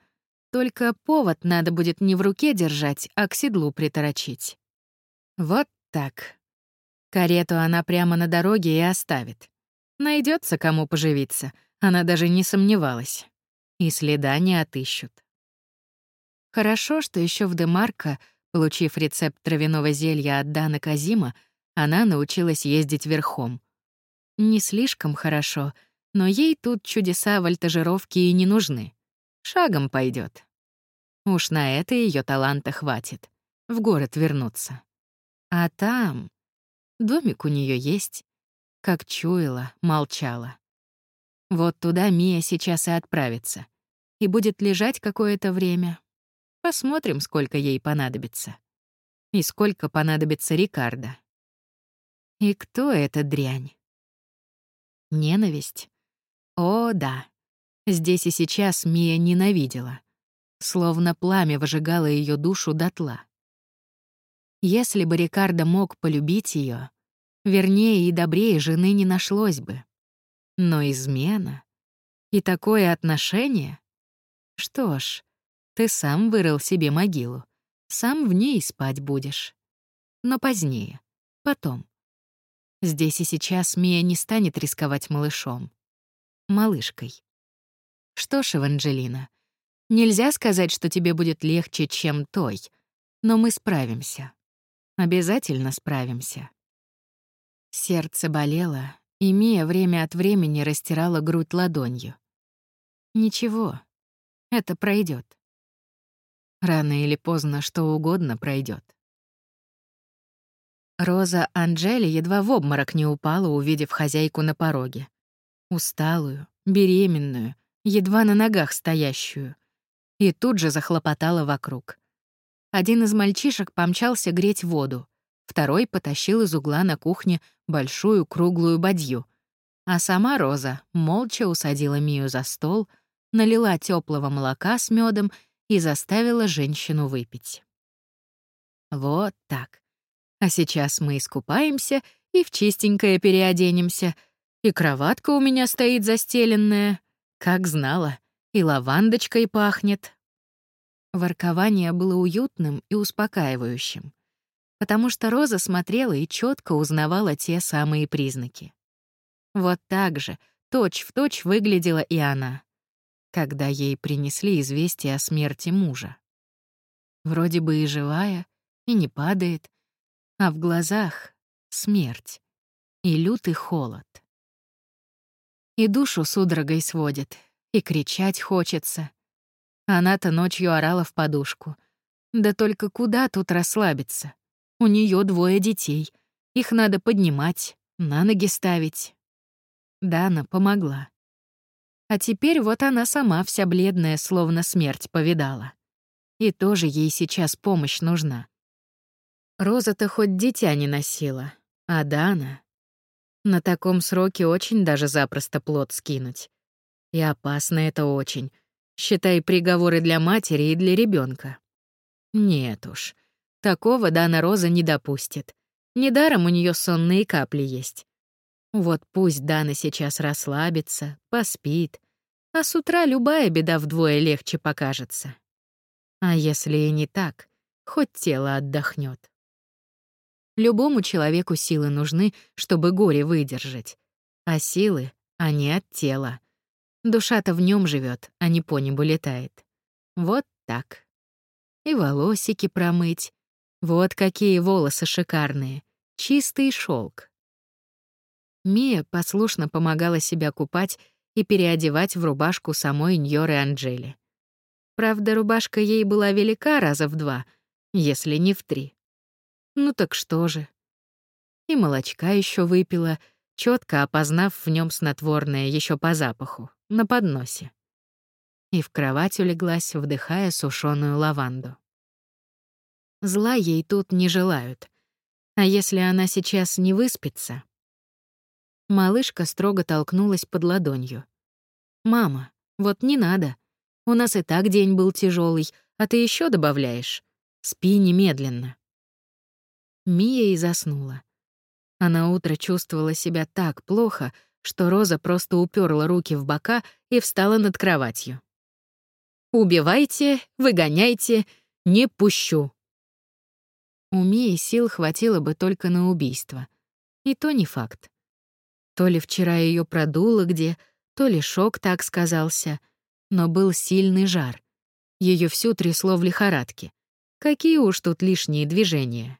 Только повод надо будет не в руке держать, а к седлу приторочить. Вот так. Карету она прямо на дороге и оставит. Найдется кому поживиться, она даже не сомневалась. И следа не отыщут. Хорошо, что еще в Демарко, получив рецепт травяного зелья от Дана Казима, она научилась ездить верхом. Не слишком хорошо, но ей тут чудеса вольтажировки и не нужны. Шагом пойдет. Уж на это ее таланта хватит. В город вернуться. А там... Домик у нее есть. Как чуяла, молчала. Вот туда Мия сейчас и отправится. И будет лежать какое-то время. Посмотрим, сколько ей понадобится. И сколько понадобится Рикардо. И кто эта дрянь? Ненависть? О, да. Здесь и сейчас Мия ненавидела. Словно пламя выжигало ее душу дотла. Если бы Рикардо мог полюбить ее, вернее и добрее жены не нашлось бы. Но измена и такое отношение? Что ж, ты сам вырыл себе могилу, сам в ней спать будешь. Но позднее, потом. Здесь и сейчас Мия не станет рисковать малышом. Малышкой. Что ж, Эванжелина, нельзя сказать, что тебе будет легче, чем той, но мы справимся. Обязательно справимся. Сердце болело, и Мия время от времени растирала грудь ладонью. Ничего, это пройдет. Рано или поздно что угодно пройдет. Роза Анджели едва в обморок не упала, увидев хозяйку на пороге. Усталую, беременную, едва на ногах стоящую. И тут же захлопотала вокруг. Один из мальчишек помчался греть воду, второй потащил из угла на кухне большую круглую бадью, а сама Роза молча усадила Мию за стол, налила теплого молока с медом и заставила женщину выпить. Вот так. А сейчас мы искупаемся и в чистенькое переоденемся, и кроватка у меня стоит застеленная, как знала, и лавандочкой пахнет, Воркование было уютным и успокаивающим, потому что Роза смотрела и четко узнавала те самые признаки. Вот так же, точь-в-точь выглядела и она, когда ей принесли известие о смерти мужа. Вроде бы и живая, и не падает, а в глазах — смерть и лютый холод. И душу судорогой сводит, и кричать хочется, она-то ночью орала в подушку. Да только куда тут расслабиться? У нее двое детей. Их надо поднимать, на ноги ставить. Дана помогла. А теперь вот она сама вся бледная, словно смерть повидала. И тоже ей сейчас помощь нужна. Роза-то хоть дитя не носила, а Дана... На таком сроке очень даже запросто плод скинуть. И опасно это очень — Считай приговоры для матери и для ребенка. Нет уж, такого Дана Роза не допустит. Недаром у нее сонные капли есть. Вот пусть Дана сейчас расслабится, поспит, а с утра любая беда вдвое легче покажется. А если и не так, хоть тело отдохнет. Любому человеку силы нужны, чтобы горе выдержать. А силы, они от тела. Душа-то в нем живет, а не по небу летает. Вот так. И волосики промыть. Вот какие волосы шикарные. Чистый шелк. Мия послушно помогала себя купать и переодевать в рубашку самой Ньоры Анджели. Правда, рубашка ей была велика раза в два, если не в три. Ну так что же? И молочка еще выпила, четко опознав в нем снотворное еще по запаху на подносе. И в кровать улеглась, вдыхая сушеную лаванду. Зла ей тут не желают. А если она сейчас не выспится? Малышка строго толкнулась под ладонью. «Мама, вот не надо. У нас и так день был тяжелый, а ты еще добавляешь. Спи немедленно». Мия и заснула. Она утро чувствовала себя так плохо, что Роза просто уперла руки в бока и встала над кроватью. «Убивайте, выгоняйте, не пущу». У Мии сил хватило бы только на убийство. И то не факт. То ли вчера ее продуло где, то ли шок так сказался, но был сильный жар. Ее всю трясло в лихорадке. Какие уж тут лишние движения.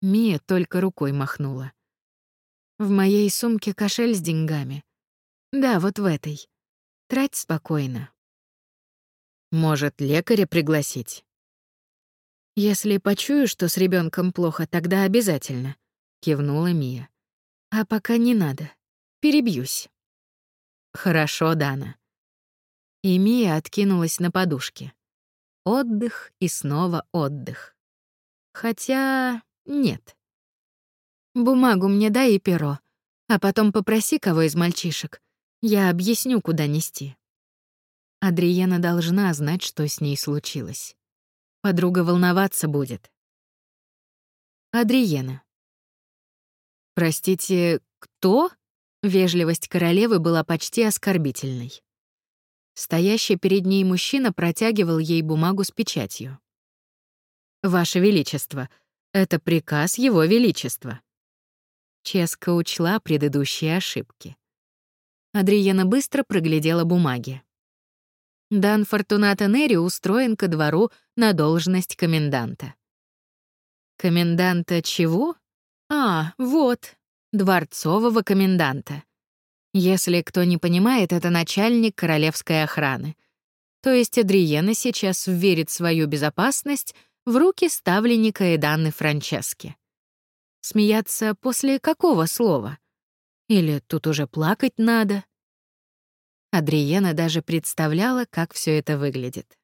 Мия только рукой махнула. В моей сумке кошель с деньгами. Да, вот в этой. Трать спокойно. Может, лекаря пригласить? Если почую, что с ребенком плохо, тогда обязательно, кивнула Мия. А пока не надо. Перебьюсь. Хорошо, Дана. И Мия откинулась на подушке. Отдых и снова отдых. Хотя нет. Бумагу мне дай и перо, а потом попроси кого из мальчишек. Я объясню, куда нести. Адриена должна знать, что с ней случилось. Подруга волноваться будет. Адриена. Простите, кто? Вежливость королевы была почти оскорбительной. Стоящий перед ней мужчина протягивал ей бумагу с печатью. «Ваше Величество, это приказ Его Величества». Ческа учла предыдущие ошибки. Адриена быстро проглядела бумаги. Дан Фортуната Нери устроен ко двору на должность коменданта. Коменданта чего? А, вот, дворцового коменданта. Если кто не понимает, это начальник королевской охраны. То есть Адриена сейчас верит свою безопасность в руки ставленника Эданны Франчески. Смеяться после какого слова? Или тут уже плакать надо? Адриена даже представляла, как все это выглядит.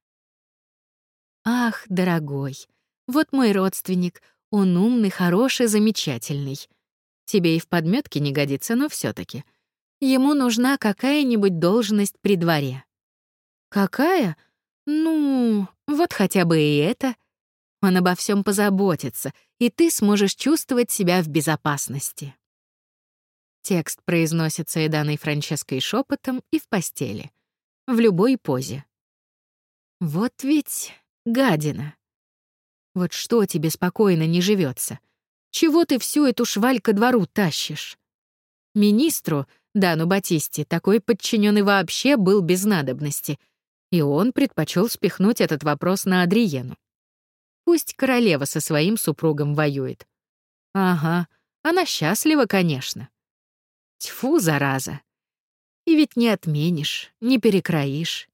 «Ах, дорогой, вот мой родственник, он умный, хороший, замечательный. Тебе и в подметке не годится, но все таки Ему нужна какая-нибудь должность при дворе». «Какая? Ну, вот хотя бы и это», он обо всем позаботится, и ты сможешь чувствовать себя в безопасности. Текст произносится Эданой Франческой шепотом и в постели, в любой позе. Вот ведь гадина. Вот что тебе спокойно не живется? Чего ты всю эту шваль ко двору тащишь? Министру, Дану Батисте, такой подчиненный вообще был без надобности, и он предпочел спихнуть этот вопрос на Адриену. Пусть королева со своим супругом воюет. Ага, она счастлива, конечно. Тьфу, зараза. И ведь не отменишь, не перекроишь.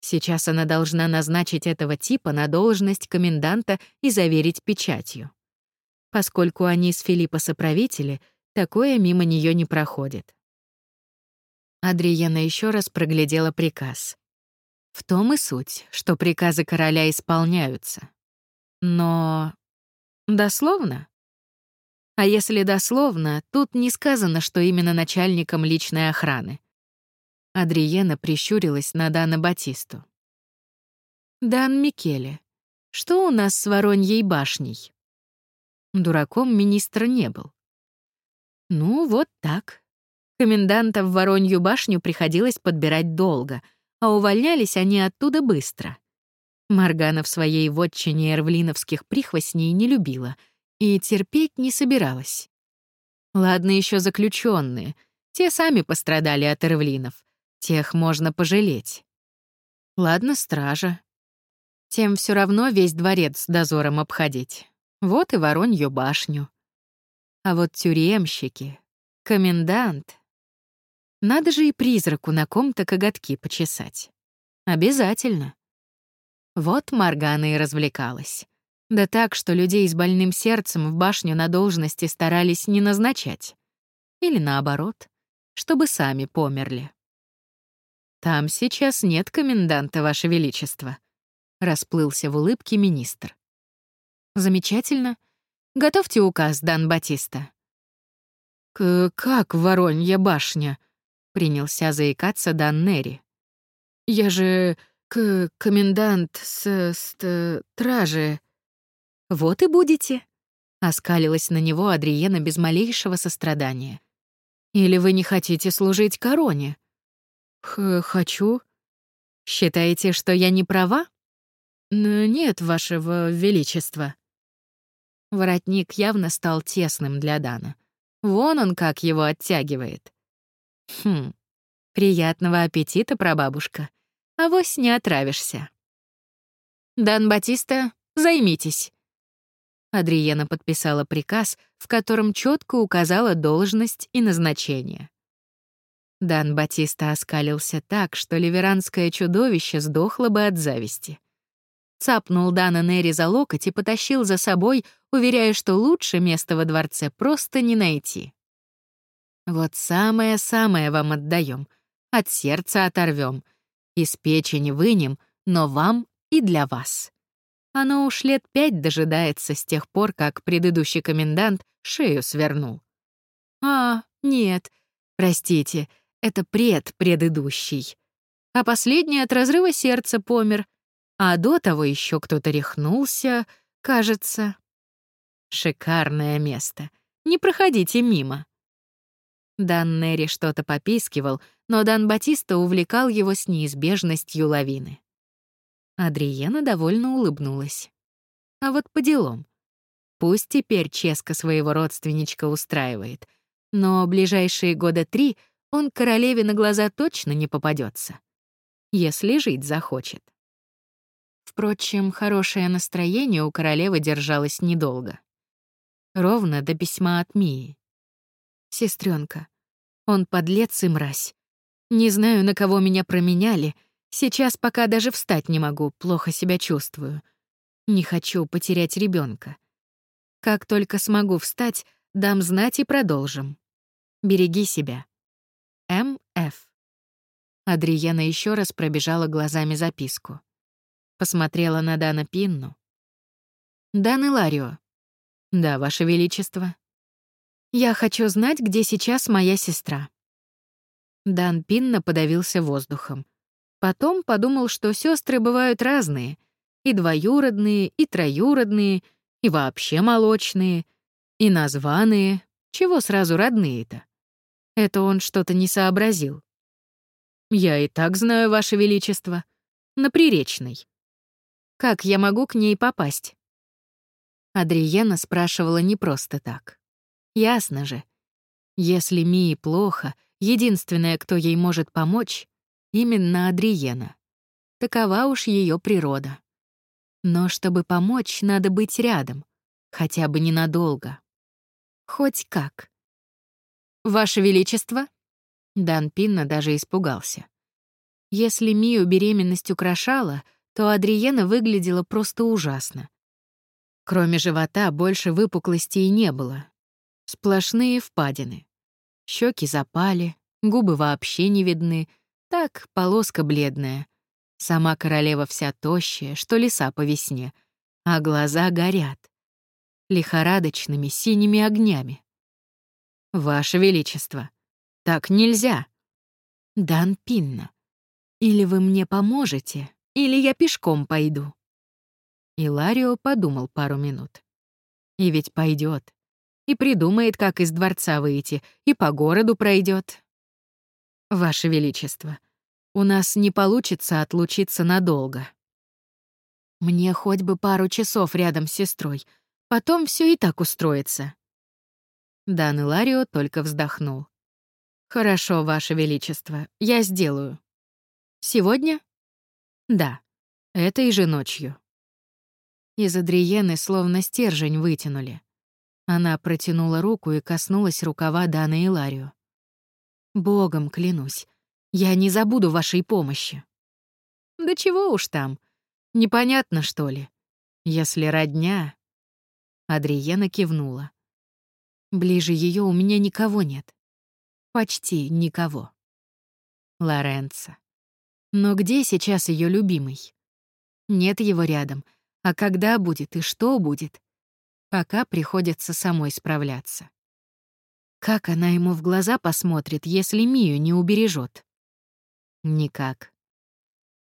Сейчас она должна назначить этого типа на должность коменданта и заверить печатью. Поскольку они с Филиппа соправители, такое мимо нее не проходит. Адриена еще раз проглядела приказ. В том и суть, что приказы короля исполняются. Но... Дословно? А если дословно, тут не сказано, что именно начальником личной охраны. Адриена прищурилась на Дана Батисту. «Дан Микеле, что у нас с Вороньей башней?» Дураком министр не был. Ну, вот так. Коменданта в Воронью башню приходилось подбирать долго, а увольнялись они оттуда быстро. Маргана в своей вотчине эрвлиновских прихвостней не любила и терпеть не собиралась. Ладно еще заключенные, те сами пострадали от эрвлинов, тех можно пожалеть. Ладно, стража. Тем все равно весь дворец с дозором обходить. Вот и Воронью башню. А вот тюремщики, комендант. Надо же и призраку на ком-то коготки почесать. Обязательно. Вот Маргана и развлекалась. Да так, что людей с больным сердцем в башню на должности старались не назначать. Или наоборот, чтобы сами померли. «Там сейчас нет коменданта, Ваше Величество», — расплылся в улыбке министр. Замечательно. Готовьте указ, Дан Батиста. К как Воронья башня? принялся заикаться Дан Нери. Я же к комендант с стражи. Вот и будете. Оскалилась на него Адриена без малейшего сострадания. Или вы не хотите служить короне? Х хочу. Считаете, что я не права? Нет, вашего величества. Воротник явно стал тесным для Дана. Вон он как его оттягивает. Хм, приятного аппетита, прабабушка. Авось не отравишься. Дан Батиста, займитесь. Адриена подписала приказ, в котором четко указала должность и назначение. Дан Батиста оскалился так, что ливеранское чудовище сдохло бы от зависти цапнул Дана Нери за локоть и потащил за собой, уверяя, что лучше места во дворце просто не найти. Вот самое-самое вам отдаем, от сердца оторвем, из печени вынем, но вам и для вас. Оно уж лет пять дожидается с тех пор, как предыдущий комендант шею свернул. А, нет, простите, это пред предыдущий. А последний от разрыва сердца помер, а до того еще кто-то рехнулся, кажется. Шикарное место. Не проходите мимо. Дан Нери что-то попискивал, но Дан Батиста увлекал его с неизбежностью лавины. Адриена довольно улыбнулась. А вот по делам. Пусть теперь Ческа своего родственничка устраивает, но ближайшие года три он королеве на глаза точно не попадется, если жить захочет. Впрочем, хорошее настроение у королевы держалось недолго. Ровно до письма от Мии. Сестренка, он подлец и мразь. Не знаю, на кого меня променяли. Сейчас пока даже встать не могу, плохо себя чувствую. Не хочу потерять ребенка. Как только смогу встать, дам знать и продолжим. Береги себя. М.Ф. Адриена еще раз пробежала глазами записку. Посмотрела на Дана Пинну. «Дан Иларио». «Да, Ваше Величество». «Я хочу знать, где сейчас моя сестра». Дан Пинна подавился воздухом. Потом подумал, что сестры бывают разные. И двоюродные, и троюродные, и вообще молочные, и названные. Чего сразу родные-то? Это он что-то не сообразил. «Я и так знаю, Ваше Величество. На Приречной». Как я могу к ней попасть? Адриена спрашивала не просто так. Ясно же. Если Мии плохо, единственное, кто ей может помочь, именно Адриена. Такова уж ее природа. Но чтобы помочь, надо быть рядом, хотя бы ненадолго. Хоть как. «Ваше Величество?» Дан Пинна даже испугался. Если Мию беременность украшала, то Адриена выглядела просто ужасно. Кроме живота больше выпуклостей не было. Сплошные впадины. Щеки запали, губы вообще не видны, так полоска бледная. Сама королева вся тощая, что леса по весне, а глаза горят. Лихорадочными синими огнями. «Ваше Величество, так нельзя!» «Дан Пинна, или вы мне поможете, или я пешком пойду?» Иларио подумал пару минут. И ведь пойдет. И придумает, как из дворца выйти, и по городу пройдет. «Ваше Величество, у нас не получится отлучиться надолго. Мне хоть бы пару часов рядом с сестрой, потом все и так устроится». Дан Иларио только вздохнул. «Хорошо, Ваше Величество, я сделаю. Сегодня?» Да, этой же ночью. Из Адриены словно стержень вытянули. Она протянула руку и коснулась рукава Дана Иларию. «Богом клянусь, я не забуду вашей помощи». «Да чего уж там? Непонятно, что ли? Если родня...» Адриена кивнула. «Ближе ее у меня никого нет. Почти никого». Лоренцо. Но где сейчас ее любимый? Нет его рядом. А когда будет и что будет? Пока приходится самой справляться. Как она ему в глаза посмотрит, если Мию не убережет? Никак.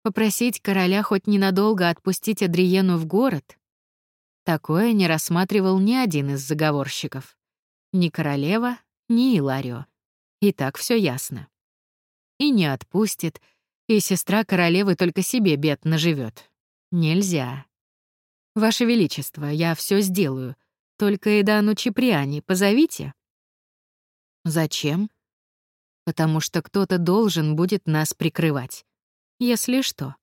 Попросить короля хоть ненадолго отпустить Адриену в город? Такое не рассматривал ни один из заговорщиков. Ни королева, ни Иларио. И так все ясно. И не отпустит, и сестра королевы только себе бед наживет. Нельзя. Ваше Величество, я все сделаю. Только Эдану Чиприани позовите. Зачем? Потому что кто-то должен будет нас прикрывать. Если что.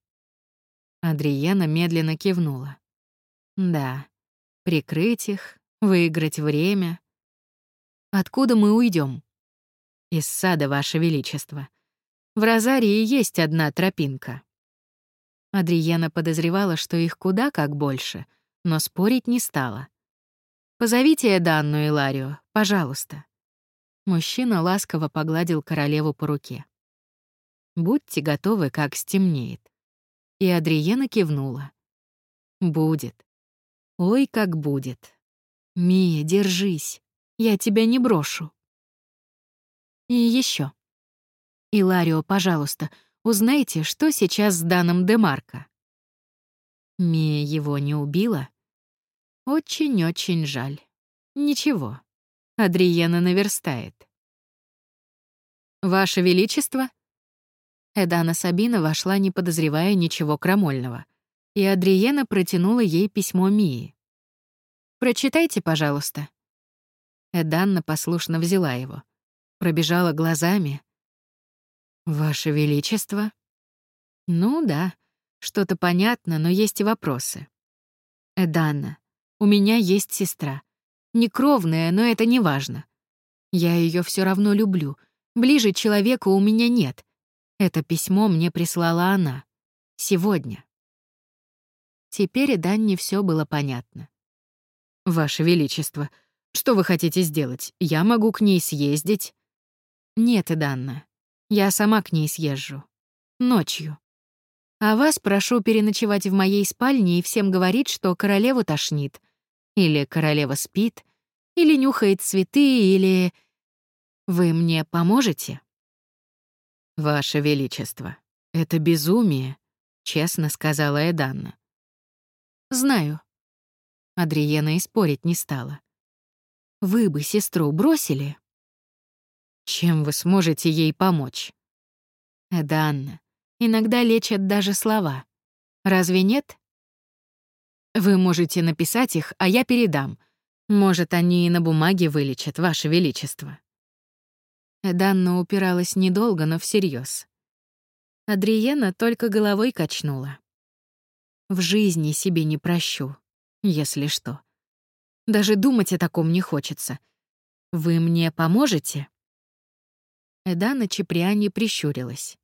Адриена медленно кивнула. Да, прикрыть их, выиграть время. Откуда мы уйдем? Из сада, Ваше Величество. В Розарии есть одна тропинка. Адриена подозревала, что их куда как больше, но спорить не стала. «Позовите Эданну и Ларио, пожалуйста». Мужчина ласково погладил королеву по руке. «Будьте готовы, как стемнеет». И Адриена кивнула. «Будет. Ой, как будет. Мия, держись. Я тебя не брошу». И еще. Иларио, пожалуйста, узнайте, что сейчас с Даном Демарко. Мия его не убила? Очень-очень жаль. Ничего. Адриена наверстает. «Ваше Величество?» Эдана Сабина вошла, не подозревая ничего крамольного, и Адриена протянула ей письмо Мии. «Прочитайте, пожалуйста». Эданна послушно взяла его, пробежала глазами, «Ваше Величество?» «Ну да, что-то понятно, но есть и вопросы». «Эданна, у меня есть сестра. Не кровная, но это не важно. Я ее все равно люблю. Ближе человека у меня нет. Это письмо мне прислала она. Сегодня». Теперь Эданне все было понятно. «Ваше Величество, что вы хотите сделать? Я могу к ней съездить?» «Нет, Эданна, я сама к ней съезжу. Ночью. А вас прошу переночевать в моей спальне и всем говорить, что королеву тошнит. Или королева спит, или нюхает цветы, или... Вы мне поможете? Ваше Величество, это безумие, честно сказала Эданна. Знаю. Адриена и спорить не стала. Вы бы сестру бросили? Чем вы сможете ей помочь? Данна, иногда лечат даже слова. Разве нет? Вы можете написать их, а я передам. Может, они и на бумаге вылечат, Ваше Величество. Данна упиралась недолго, но всерьез. Адриена только головой качнула. В жизни себе не прощу, если что. Даже думать о таком не хочется. Вы мне поможете? Эдана Чеприани прищурилась.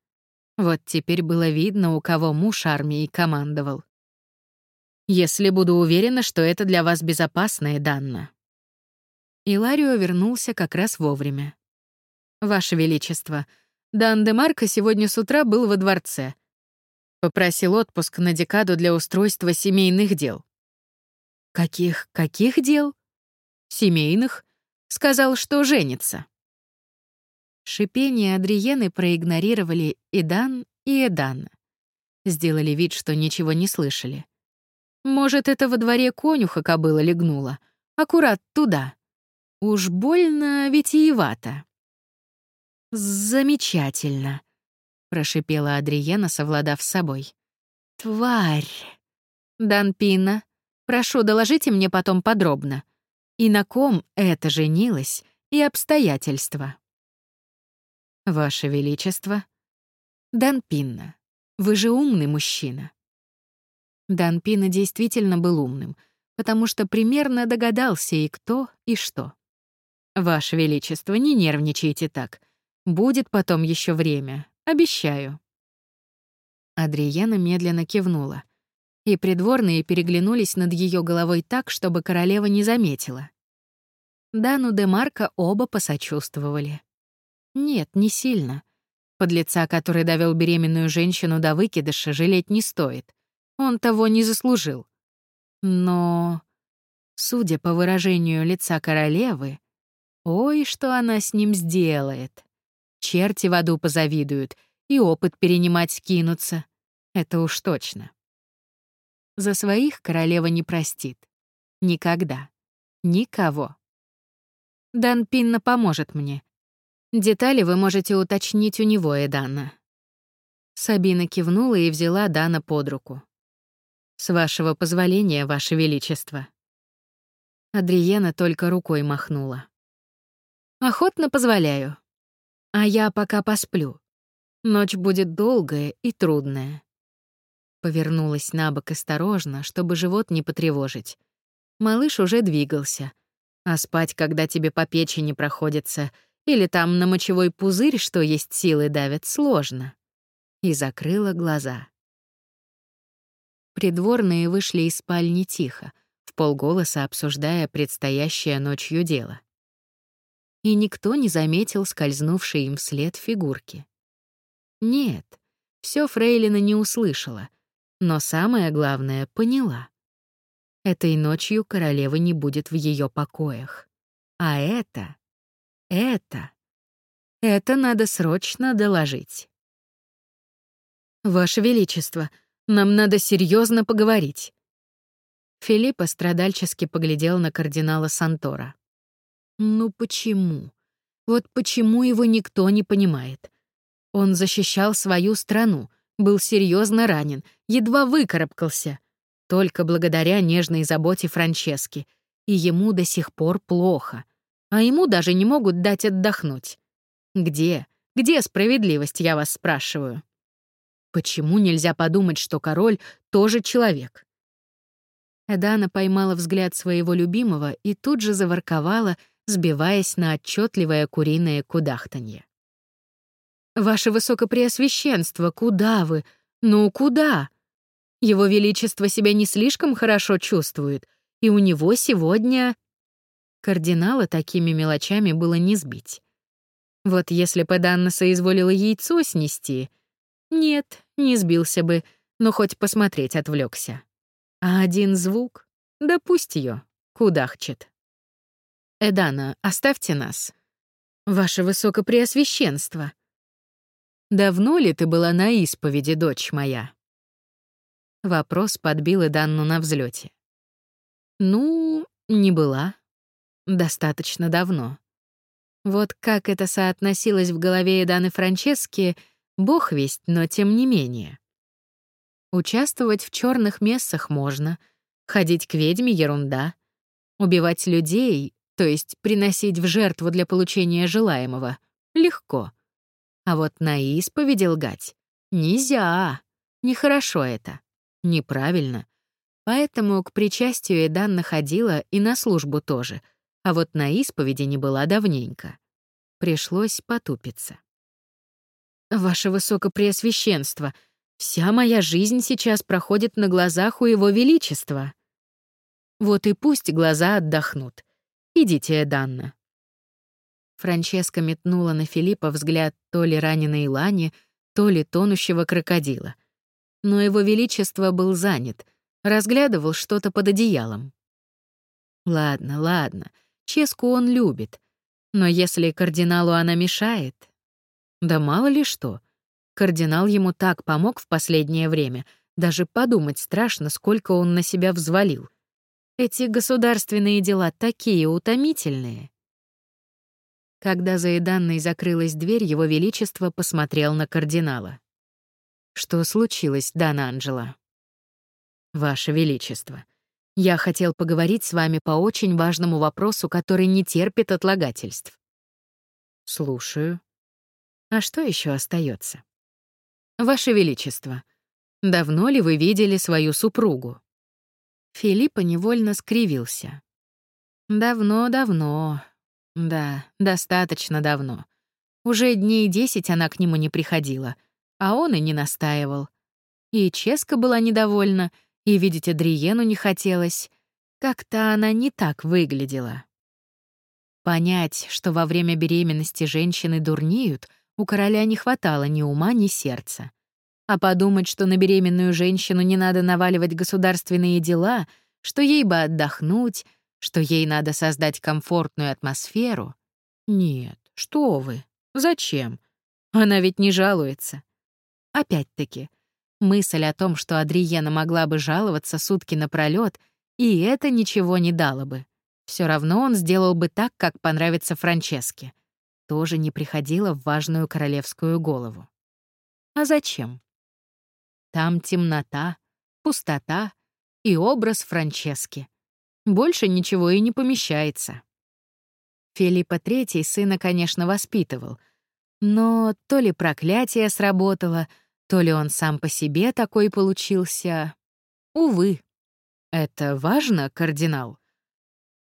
Вот теперь было видно, у кого муж армии командовал. «Если буду уверена, что это для вас безопасно, Эданна». Иларио вернулся как раз вовремя. «Ваше Величество, Дан де Марко сегодня с утра был во дворце. Попросил отпуск на декаду для устройства семейных дел». «Каких, каких дел?» «Семейных. Сказал, что женится». Шипение Адриены проигнорировали и Дан, и Эдан. Сделали вид, что ничего не слышали. Может, это во дворе конюха кобыла легнула. Аккурат туда. Уж больно витиевато. «Замечательно», — прошипела Адриена, совладав с собой. «Тварь!» «Дан Пина, прошу, доложите мне потом подробно. И на ком это женилось, и обстоятельства». «Ваше Величество». «Дан Пинна, вы же умный мужчина». Дан Пинна действительно был умным, потому что примерно догадался и кто, и что. «Ваше Величество, не нервничайте так. Будет потом еще время, обещаю». Адриена медленно кивнула, и придворные переглянулись над ее головой так, чтобы королева не заметила. Дану де Марко оба посочувствовали. Нет, не сильно. Подлеца, который довел беременную женщину до выкидыша, жалеть не стоит. Он того не заслужил. Но... Судя по выражению лица королевы, ой, что она с ним сделает. Черти в аду позавидуют и опыт перенимать скинутся. Это уж точно. За своих королева не простит. Никогда. Никого. Дан Пинна поможет мне. Детали вы можете уточнить у него, Эдана. Сабина кивнула и взяла Дана под руку. «С вашего позволения, ваше величество». Адриена только рукой махнула. «Охотно позволяю. А я пока посплю. Ночь будет долгая и трудная». Повернулась на бок осторожно, чтобы живот не потревожить. Малыш уже двигался. А спать, когда тебе по печени проходится, или там на мочевой пузырь, что есть силы, давят, сложно и закрыла глаза. Придворные вышли из спальни тихо, в полголоса обсуждая предстоящее ночью дело. И никто не заметил скользнувшей им вслед фигурки. Нет, все Фрейлина не услышала, но самое главное — поняла. Этой ночью королева не будет в ее покоях. А это... это... Это надо срочно доложить. «Ваше Величество, нам надо серьезно поговорить». Филиппа страдальчески поглядел на кардинала Сантора. «Ну почему? Вот почему его никто не понимает? Он защищал свою страну, был серьезно ранен, едва выкарабкался. Только благодаря нежной заботе Франчески. И ему до сих пор плохо. А ему даже не могут дать отдохнуть. Где? Где справедливость, я вас спрашиваю?» Почему нельзя подумать, что король тоже человек? Эдана поймала взгляд своего любимого и тут же заворковала, сбиваясь на отчетливое куриное кудахтанье. «Ваше Высокопреосвященство, куда вы? Ну, куда? Его Величество себя не слишком хорошо чувствует, и у него сегодня...» Кардинала такими мелочами было не сбить. Вот если бы Данна соизволила яйцо снести — нет, не сбился бы, но хоть посмотреть отвлекся. А один звук? Да пусть ее, кудахчет. Эдана, оставьте нас. Ваше Высокопреосвященство. Давно ли ты была на исповеди, дочь моя? Вопрос подбил Эданну на взлете. Ну, не была. Достаточно давно. Вот как это соотносилось в голове Эданы Франчески — Бог весть, но тем не менее. Участвовать в черных мессах можно, ходить к ведьме — ерунда. Убивать людей, то есть приносить в жертву для получения желаемого, легко. А вот на исповеди лгать нельзя. Нехорошо это. Неправильно. Поэтому к причастию Эдан находила и на службу тоже, а вот на исповеди не была давненько. Пришлось потупиться. «Ваше Высокопреосвященство, вся моя жизнь сейчас проходит на глазах у Его Величества». «Вот и пусть глаза отдохнут. Идите, Эданна». Франческа метнула на Филиппа взгляд то ли раненой Лани, то ли тонущего крокодила. Но Его Величество был занят, разглядывал что-то под одеялом. Ладно, ладно, Ческу он любит. Но если кардиналу она мешает, да мало ли что. Кардинал ему так помог в последнее время, даже подумать страшно, сколько он на себя взвалил. Эти государственные дела такие утомительные. Когда за Эданной закрылась дверь, его величество посмотрел на кардинала. «Что случилось, Дана Анджела?» «Ваше величество, я хотел поговорить с вами по очень важному вопросу, который не терпит отлагательств». «Слушаю», а что еще остается? Ваше Величество, давно ли вы видели свою супругу? Филиппа невольно скривился. Давно-давно. Да, достаточно давно. Уже дней десять она к нему не приходила, а он и не настаивал. И Ческа была недовольна, и видеть Адриену не хотелось. Как-то она не так выглядела. Понять, что во время беременности женщины дурнеют — у короля не хватало ни ума, ни сердца. А подумать, что на беременную женщину не надо наваливать государственные дела, что ей бы отдохнуть, Что ей надо создать комфортную атмосферу? Нет, что вы, зачем? Она ведь не жалуется. Опять-таки, мысль о том, что Адриена могла бы жаловаться сутки напролёт, и это ничего не дало бы. Все равно он сделал бы так, как понравится Франческе. Тоже не приходило в важную королевскую голову. А зачем? Там темнота, пустота и образ Франчески. Больше ничего и не помещается. Филиппа III сына, конечно, воспитывал, но то ли проклятие сработало, то ли он сам по себе такой получился. Увы. Это важно, кардинал?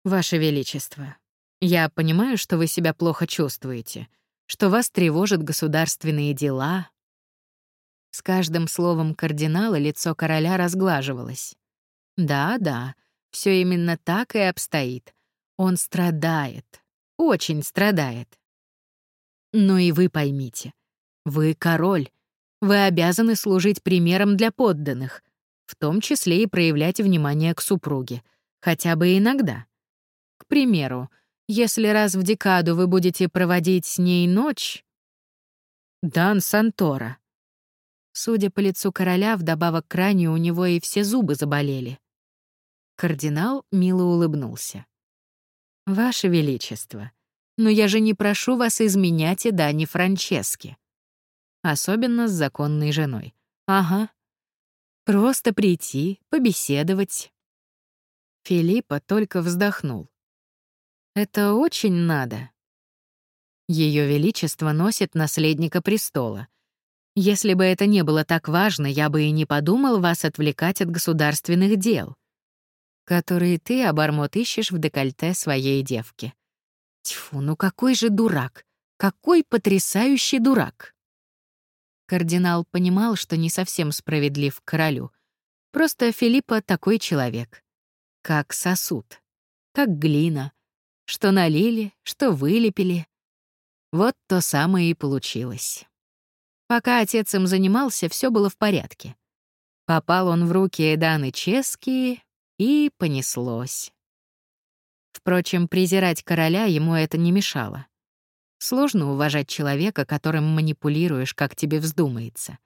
Ваше Величество, я понимаю, что вы себя плохо чувствуете, что вас тревожат государственные дела. С каждым словом кардинала лицо короля разглаживалось. Да, да, все именно так и обстоит. Он страдает, очень страдает. Но и вы поймите, вы король, вы обязаны служить примером для подданных, в том числе и проявлять внимание к супруге, хотя бы иногда. К примеру, если раз в декаду вы будете проводить с ней ночь... Дан Сантора. Судя по лицу короля, вдобавок к ране у него и все зубы заболели. Кардинал мило улыбнулся. «Ваше Величество, но я же не прошу вас изменять и Дани Франчески. Особенно с законной женой. Ага. Просто прийти, побеседовать». Филиппа только вздохнул. Это очень надо. Ее Величество носит наследника престола. Если бы это не было так важно, я бы и не подумал вас отвлекать от государственных дел, которые ты, обормот, ищешь в декольте своей девки. Тьфу, ну какой же дурак! Какой потрясающий дурак! Кардинал понимал, что не совсем справедлив к королю. Просто Филиппа такой человек. Как сосуд, как глина, что налили, что вылепили. Вот то самое и получилось. Пока отец им занимался, все было в порядке. Попал он в руки Эданы Ческие, и понеслось. Впрочем, презирать короля ему это не мешало. Сложно уважать человека, которым манипулируешь, как тебе вздумается.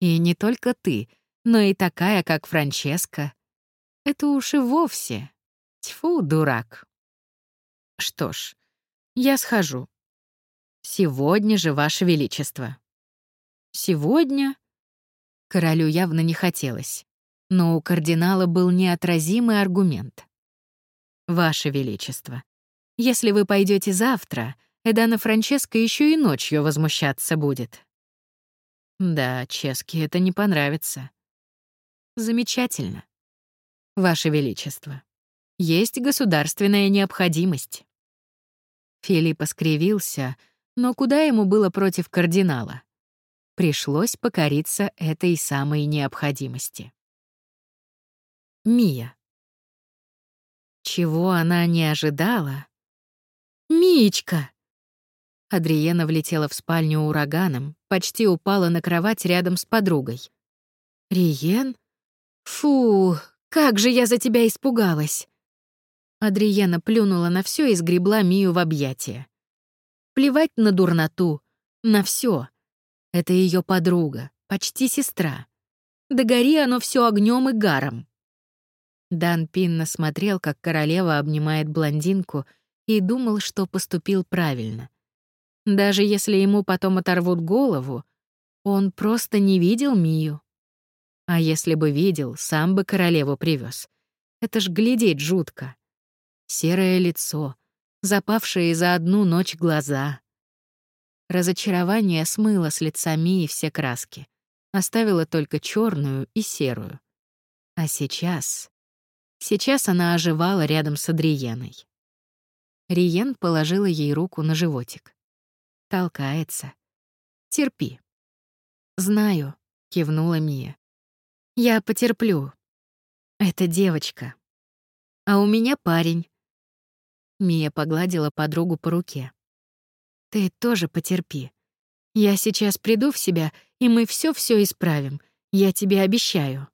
И не только ты, но и такая, как Франческа. Это уж и вовсе. Тьфу, дурак. Что ж, я схожу. Сегодня же, Ваше Величество. Сегодня? Королю явно не хотелось, но у кардинала был неотразимый аргумент. Ваше Величество, если вы пойдете завтра, Эдана Франческо еще и ночью возмущаться будет. Да, Ческе это не понравится. Замечательно. Ваше Величество, есть государственная необходимость. Филипп скривился, но куда ему было против кардинала? Пришлось покориться этой самой необходимости. Мия. Чего она не ожидала? «Миечка!» Адриена влетела в спальню ураганом, почти упала на кровать рядом с подругой. «Риен? Фу, как же я за тебя испугалась!» Адриена плюнула на все и сгребла Мию в объятия. Плевать на дурноту, на все. Это ее подруга, почти сестра. Да гори оно все огнем и гаром. Дан Пинна смотрел, как королева обнимает блондинку, и думал, что поступил правильно. Даже если ему потом оторвут голову, он просто не видел Мию. А если бы видел, сам бы королеву привез. Это ж глядеть жутко серое лицо, запавшие за одну ночь глаза. Разочарование смыло с лица Мии все краски, оставило только черную и серую. А сейчас... Сейчас она оживала рядом с Адриеной. Риен положила ей руку на животик. Толкается. Терпи. Знаю, кивнула Мия. Я потерплю. Это девочка. А у меня парень. Мия погладила подругу по руке. «Ты тоже потерпи. Я сейчас приду в себя, и мы все-все исправим. Я тебе обещаю».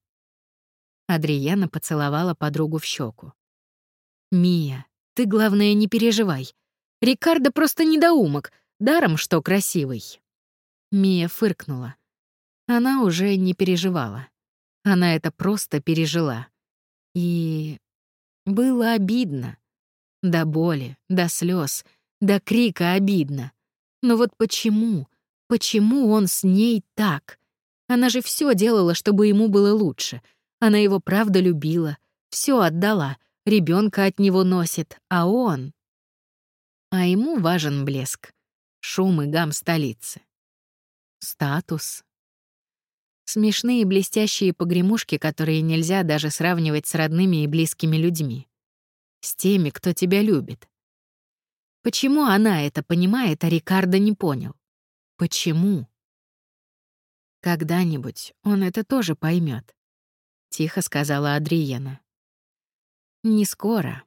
Адриена поцеловала подругу в щеку. «Мия, ты, главное, не переживай. Рикардо просто недоумок, даром, что красивый». Мия фыркнула. Она уже не переживала. Она это просто пережила. И было обидно. До боли, до слез, до крика обидно. Но вот почему? Почему он с ней так? Она же все делала, чтобы ему было лучше. Она его правда любила, все отдала, ребенка от него носит, а он... А ему важен блеск, шум и гам столицы. Статус. Смешные блестящие погремушки, которые нельзя даже сравнивать с родными и близкими людьми. С теми, кто тебя любит. Почему она это понимает, а Рикардо не понял? Почему? Когда-нибудь он это тоже поймет, тихо сказала Адриена. Не скоро,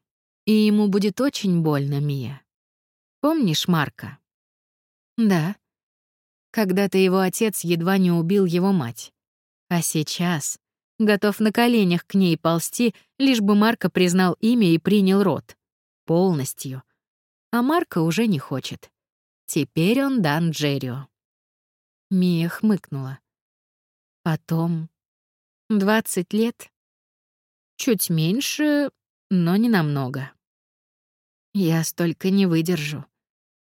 и ему будет очень больно, Мия. Помнишь Марка? Да. Когда-то его отец едва не убил его мать. А сейчас готов на коленях к ней ползти, лишь бы Марка признал имя и принял род. Полностью. А Марка уже не хочет. Теперь он дан Джеррио. Мия хмыкнула. Потом... двадцать лет? Чуть меньше, но не намного. Я столько не выдержу.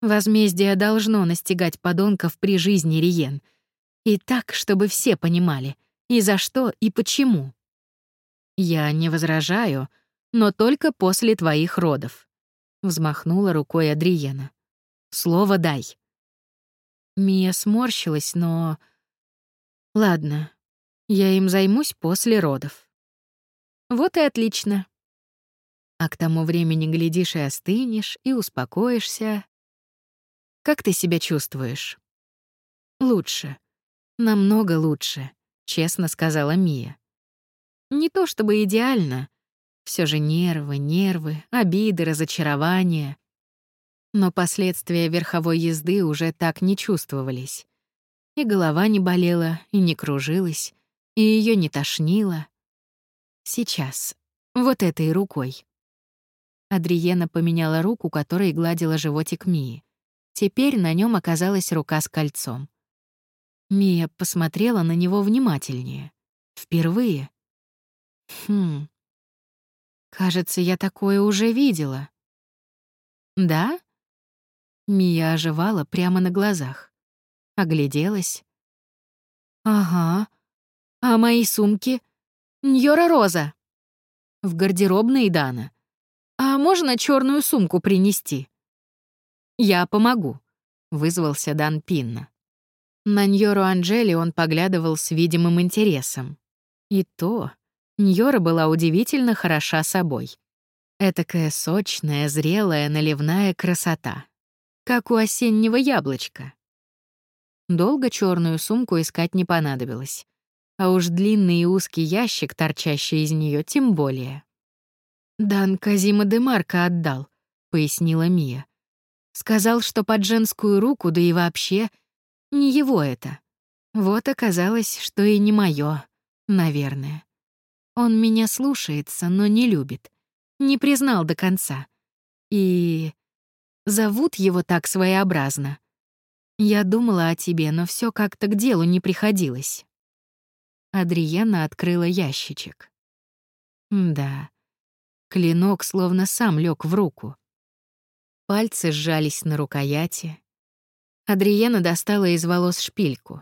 Возмездие должно настигать подонков при жизни Риен. И так, чтобы все понимали, и за что, и почему. Я не возражаю, но только после твоих родов. Взмахнула рукой Адриена. Слово дай. Мия сморщилась, но... Ладно, я им займусь после родов. Вот и отлично. А к тому времени глядишь и остынешь, и успокоишься, как ты себя чувствуешь? Лучше. Намного лучше, честно сказала Мия. Не то чтобы идеально. Все же нервы, нервы, обиды, разочарования. Но последствия верховой езды уже так не чувствовались. И голова не болела, и не кружилась, и ее не тошнило. Сейчас. Вот этой рукой. Адриена поменяла руку, которой гладила животик Мии. Теперь на нем оказалась рука с кольцом. Мия посмотрела на него внимательнее. Впервые. Хм. Кажется, я такое уже видела. Да? Мия оживала прямо на глазах. Огляделась. Ага. А мои сумки? Ньора Роза. В гардеробной Дана. А можно черную сумку принести? «Я помогу», — вызвался Дан Пинна. На Ньору Анджели он поглядывал с видимым интересом. И то, Ньора была удивительно хороша собой. Этакая сочная, зрелая, наливная красота. Как у осеннего яблочка. Долго черную сумку искать не понадобилось. А уж длинный и узкий ящик, торчащий из нее, тем более. «Дан Казима де Марко отдал», — пояснила Мия. Сказал, что под женскую руку, да и вообще, не его это. Вот оказалось, что и не моё, наверное. Он меня слушается, но не любит. Не признал до конца. И... Зовут его так своеобразно. Я думала о тебе, но все как-то к делу не приходилось. Адриена открыла ящичек. Да, клинок словно сам лег в руку. Пальцы сжались на рукояти. Адриена достала из волос шпильку.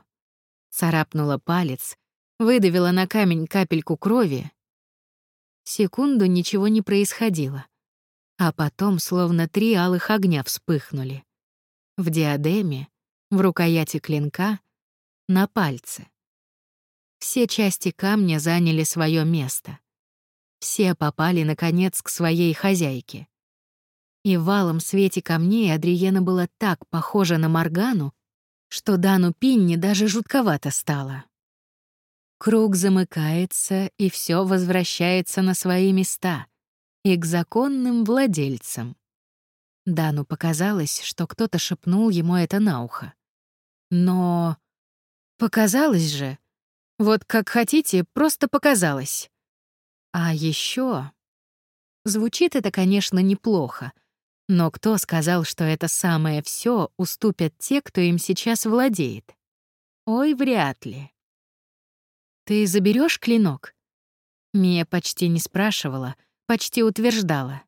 Царапнула палец, выдавила на камень капельку крови. Секунду ничего не происходило. А потом словно три алых огня вспыхнули. В диадеме, в рукояти клинка, на пальце. Все части камня заняли свое место. Все попали, наконец, к своей хозяйке. И в валом свете камней Адриена была так похожа на Моргану, что Дану Пинни даже жутковато стало. Круг замыкается, и все возвращается на свои места и к законным владельцам. Дану показалось, что кто-то шепнул ему это на ухо. Но показалось же. Вот как хотите, просто показалось. А еще Звучит это, конечно, неплохо, но кто сказал, что это самое все уступят те, кто им сейчас владеет? Ой, вряд ли. «Ты заберешь клинок?» Мия почти не спрашивала, почти утверждала.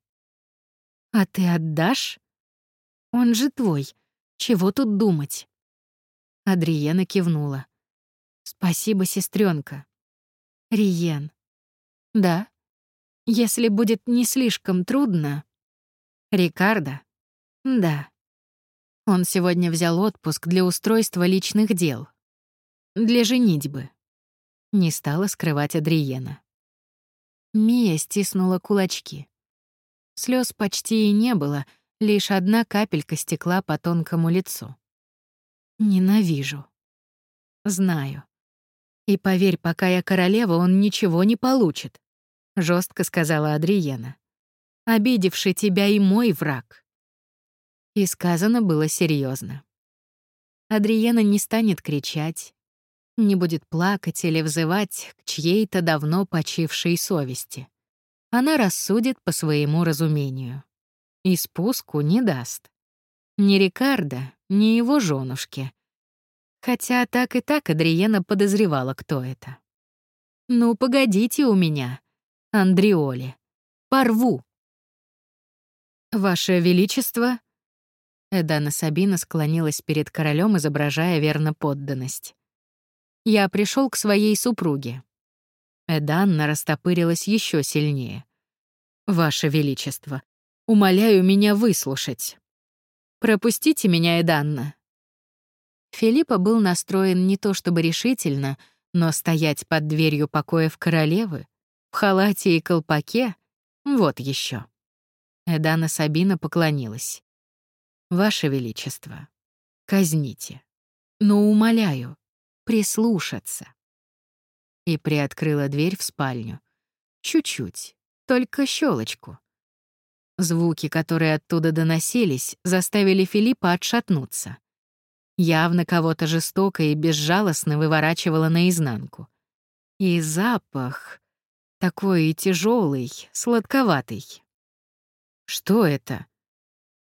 «А ты отдашь? Он же твой. Чего тут думать?» Адриена кивнула. «Спасибо, сестренка. «Риен». «Да. Если будет не слишком трудно...» «Рикардо?» «Да». Он сегодня взял отпуск для устройства личных дел. Для женитьбы. Не стала скрывать Адриена. Мия стиснула кулачки. Слез почти и не было, лишь одна капелька стекла по тонкому лицу. Ненавижу. Знаю. И поверь, пока я королева, он ничего не получит, жестко сказала Адриена. Обидевший тебя и мой враг. И сказано было серьезно. Адриена не станет кричать, не будет плакать или взывать к чьей-то давно почившей совести. Она рассудит по своему разумению. И спуску не даст. Ни Рикардо, ни его женушке. Хотя так и так Адриена подозревала, кто это. «Ну, погодите у меня, Андриоли. Порву!» «Ваше Величество!» Эдана Сабина склонилась перед королем, изображая верно подданность. «Я пришел к своей супруге». Эданна растопырилась еще сильнее. «Ваше Величество, умоляю меня выслушать». «Пропустите меня, Эданна». Филиппа был настроен не то чтобы решительно, но стоять под дверью покоев королевы, в халате и колпаке — вот еще. Эдана Сабина поклонилась. «Ваше Величество, казните. Но умоляю, прислушаться». И приоткрыла дверь в спальню. Чуть-чуть, только щелочку. Звуки, которые оттуда доносились, заставили Филиппа отшатнуться. Явно кого-то жестоко и безжалостно выворачивало наизнанку. И запах такой тяжелый, сладковатый. Что это?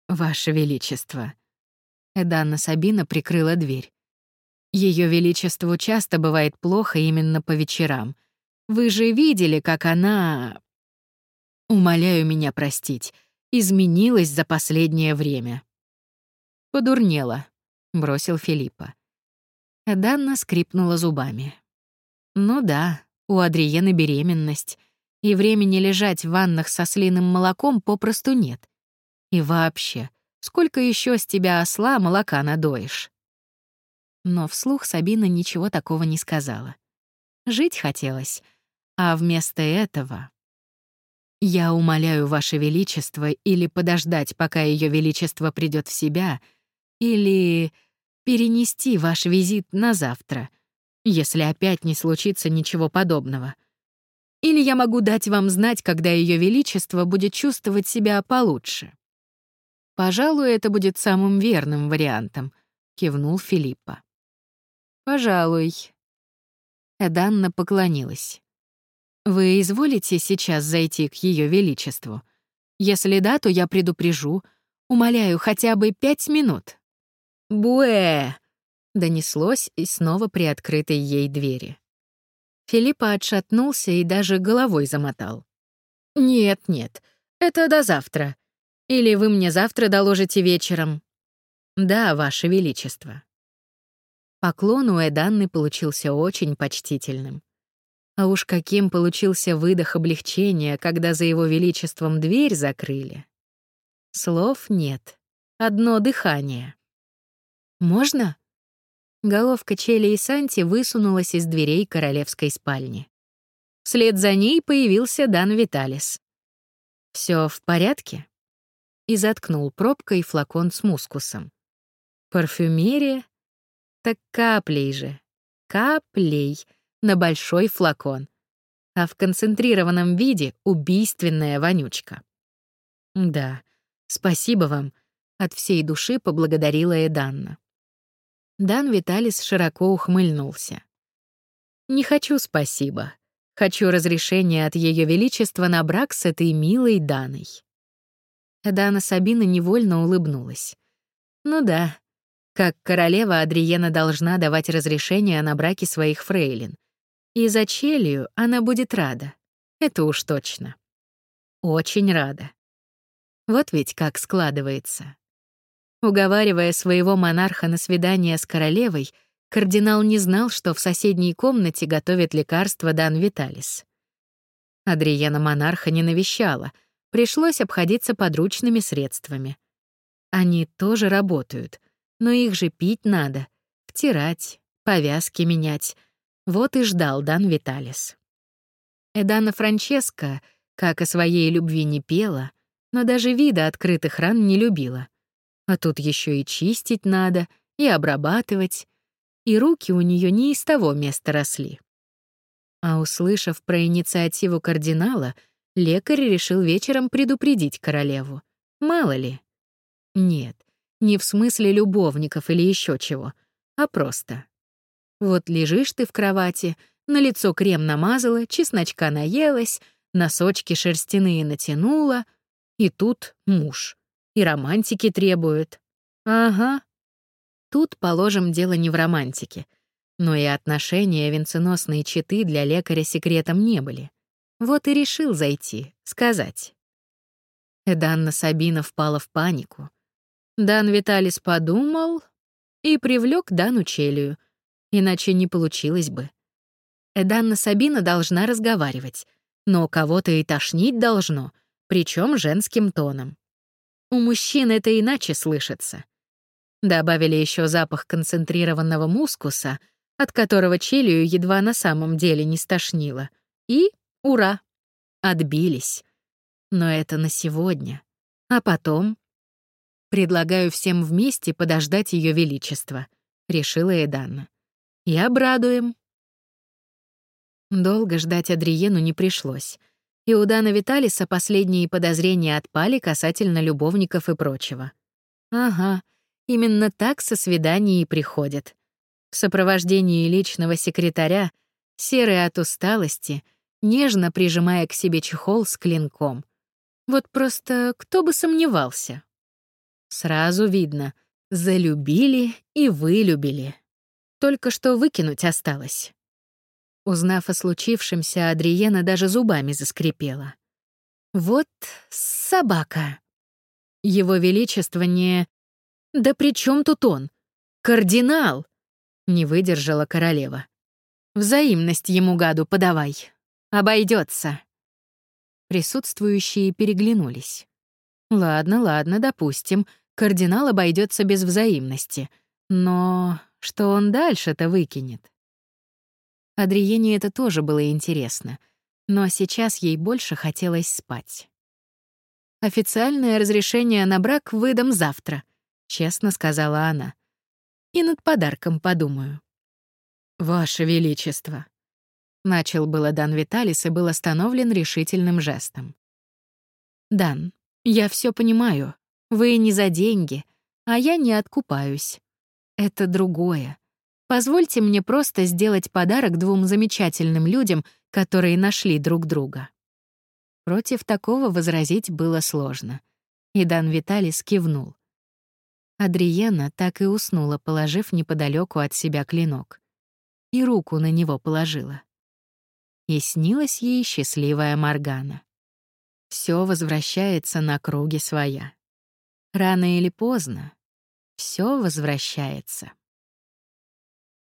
Ваше Величество. Эданна Сабина прикрыла дверь. Ее Величеству часто бывает плохо именно по вечерам. Вы же видели, как она... Умоляю меня простить, изменилась за последнее время. Подурнела, бросил Филиппа. Данна скрипнула зубами. Ну да, у Адриены беременность, и времени лежать в ваннах со слиным молоком попросту нет. И вообще, сколько еще с тебя осла молока надоишь? Но вслух Сабина ничего такого не сказала. Жить хотелось, а вместо этого я умоляю, Ваше Величество, или подождать, пока Ее Величество придет в себя, или перенести ваш визит на завтра, если опять не случится ничего подобного. Или я могу дать вам знать, когда Ее Величество будет чувствовать себя получше. Пожалуй, это будет самым верным вариантом, кивнул Филиппа. Пожалуй. Эданна поклонилась. Вы изволите сейчас зайти к Ее Величеству? Если да, то я предупрежу. Умоляю, хотя бы пять минут. Буэ! Донеслось и снова при открытой ей двери. Филиппа отшатнулся и даже головой замотал. «Нет, нет, это до завтра. Или вы мне завтра доложите вечером?» «Да, Ваше Величество». Поклон у Эданны получился очень почтительным. А уж каким получился выдох облегчения, когда за его величеством дверь закрыли. Слов нет. Одно дыхание. «Можно?» Головка Чели и Санти высунулась из дверей королевской спальни. Вслед за ней появился Дан Виталис. Все в порядке?» И заткнул пробкой флакон с мускусом. «Парфюмерия? Так каплей же. Каплей!» на большой флакон, а в концентрированном виде убийственная вонючка. Да, спасибо вам, от всей души поблагодарила Эданна. Дан Виталис широко ухмыльнулся. Не хочу спасибо. Хочу разрешения от Ее Величества на брак с этой милой Даной». Дана Сабина невольно улыбнулась. «Ну да, как королева Адриена должна давать разрешение на браки своих фрейлин. И за Челию она будет рада. Это уж точно. Очень рада. Вот ведь как складывается. Уговаривая своего монарха на свидание с королевой, кардинал не знал, что в соседней комнате готовит лекарство Дан Виталис. Адриена монарха не навещала, пришлось обходиться подручными средствами. Они тоже работают, но их же пить надо, втирать, повязки менять. Вот и ждал Дан Виталис. Эдана Франческа, как о своей любви не пела, но даже вида открытых ран не любила. А тут еще и чистить надо, и обрабатывать, и руки у нее не из того места росли. А услышав про инициативу кардинала, лекарь решил вечером предупредить королеву. Мало ли. Нет, не в смысле любовников или еще чего, а просто. Вот лежишь ты в кровати, на лицо крем намазала, чесночка наелась, носочки шерстяные натянула, и тут муж. И романтики требует. Ага. Тут, положим, дело не в романтике. Но и отношения венценосной четы для лекаря секретом не были. Вот и решил зайти, сказать. Эданна Сабина впала в панику. Дан Виталис подумал и привлек Дану Челию, иначе не получилось бы. Эданна Сабина должна разговаривать, но кого-то и тошнить должно, причем женским тоном. У мужчин это иначе слышится. Добавили еще запах концентрированного мускуса, от которого челюю едва на самом деле не стошнило. И ура! Отбились. Но это на сегодня. А потом? Предлагаю всем вместе подождать Ее Величество, решила Эданна. И обрадуем. Долго ждать Адриену не пришлось. И у Дана Виталиса последние подозрения отпали касательно любовников и прочего. Ага, именно так со свиданий и приходят. В сопровождении личного секретаря, серый от усталости, нежно прижимая к себе чехол с клинком. Вот просто кто бы сомневался. Сразу видно, залюбили и вылюбили. Только что выкинуть осталось. Узнав о случившемся, Адриена даже зубами заскрипела. Вот собака. Его Величество не... Да при чем тут он? Кардинал! Не выдержала королева. Взаимность ему гаду подавай. Обойдется. Присутствующие переглянулись. Ладно, ладно, допустим, кардинал обойдется без взаимности. Но что он дальше-то выкинет? Адриене это тоже было интересно, но сейчас ей больше хотелось спать. «Официальное разрешение на брак выдам завтра», — честно сказала она. «И над подарком подумаю». «Ваше Величество», — начал было Дан Виталис и был остановлен решительным жестом. «Дан, я все понимаю. Вы не за деньги, а я не откупаюсь. Это другое. Позвольте мне просто сделать подарок двум замечательным людям, которые нашли друг друга. Против такого возразить было сложно. И Дан Виталис кивнул. Адриена так и уснула, положив неподалеку от себя клинок. И руку на него положила. И снилась ей счастливая Моргана. Все возвращается на круги своя. Рано или поздно все возвращается.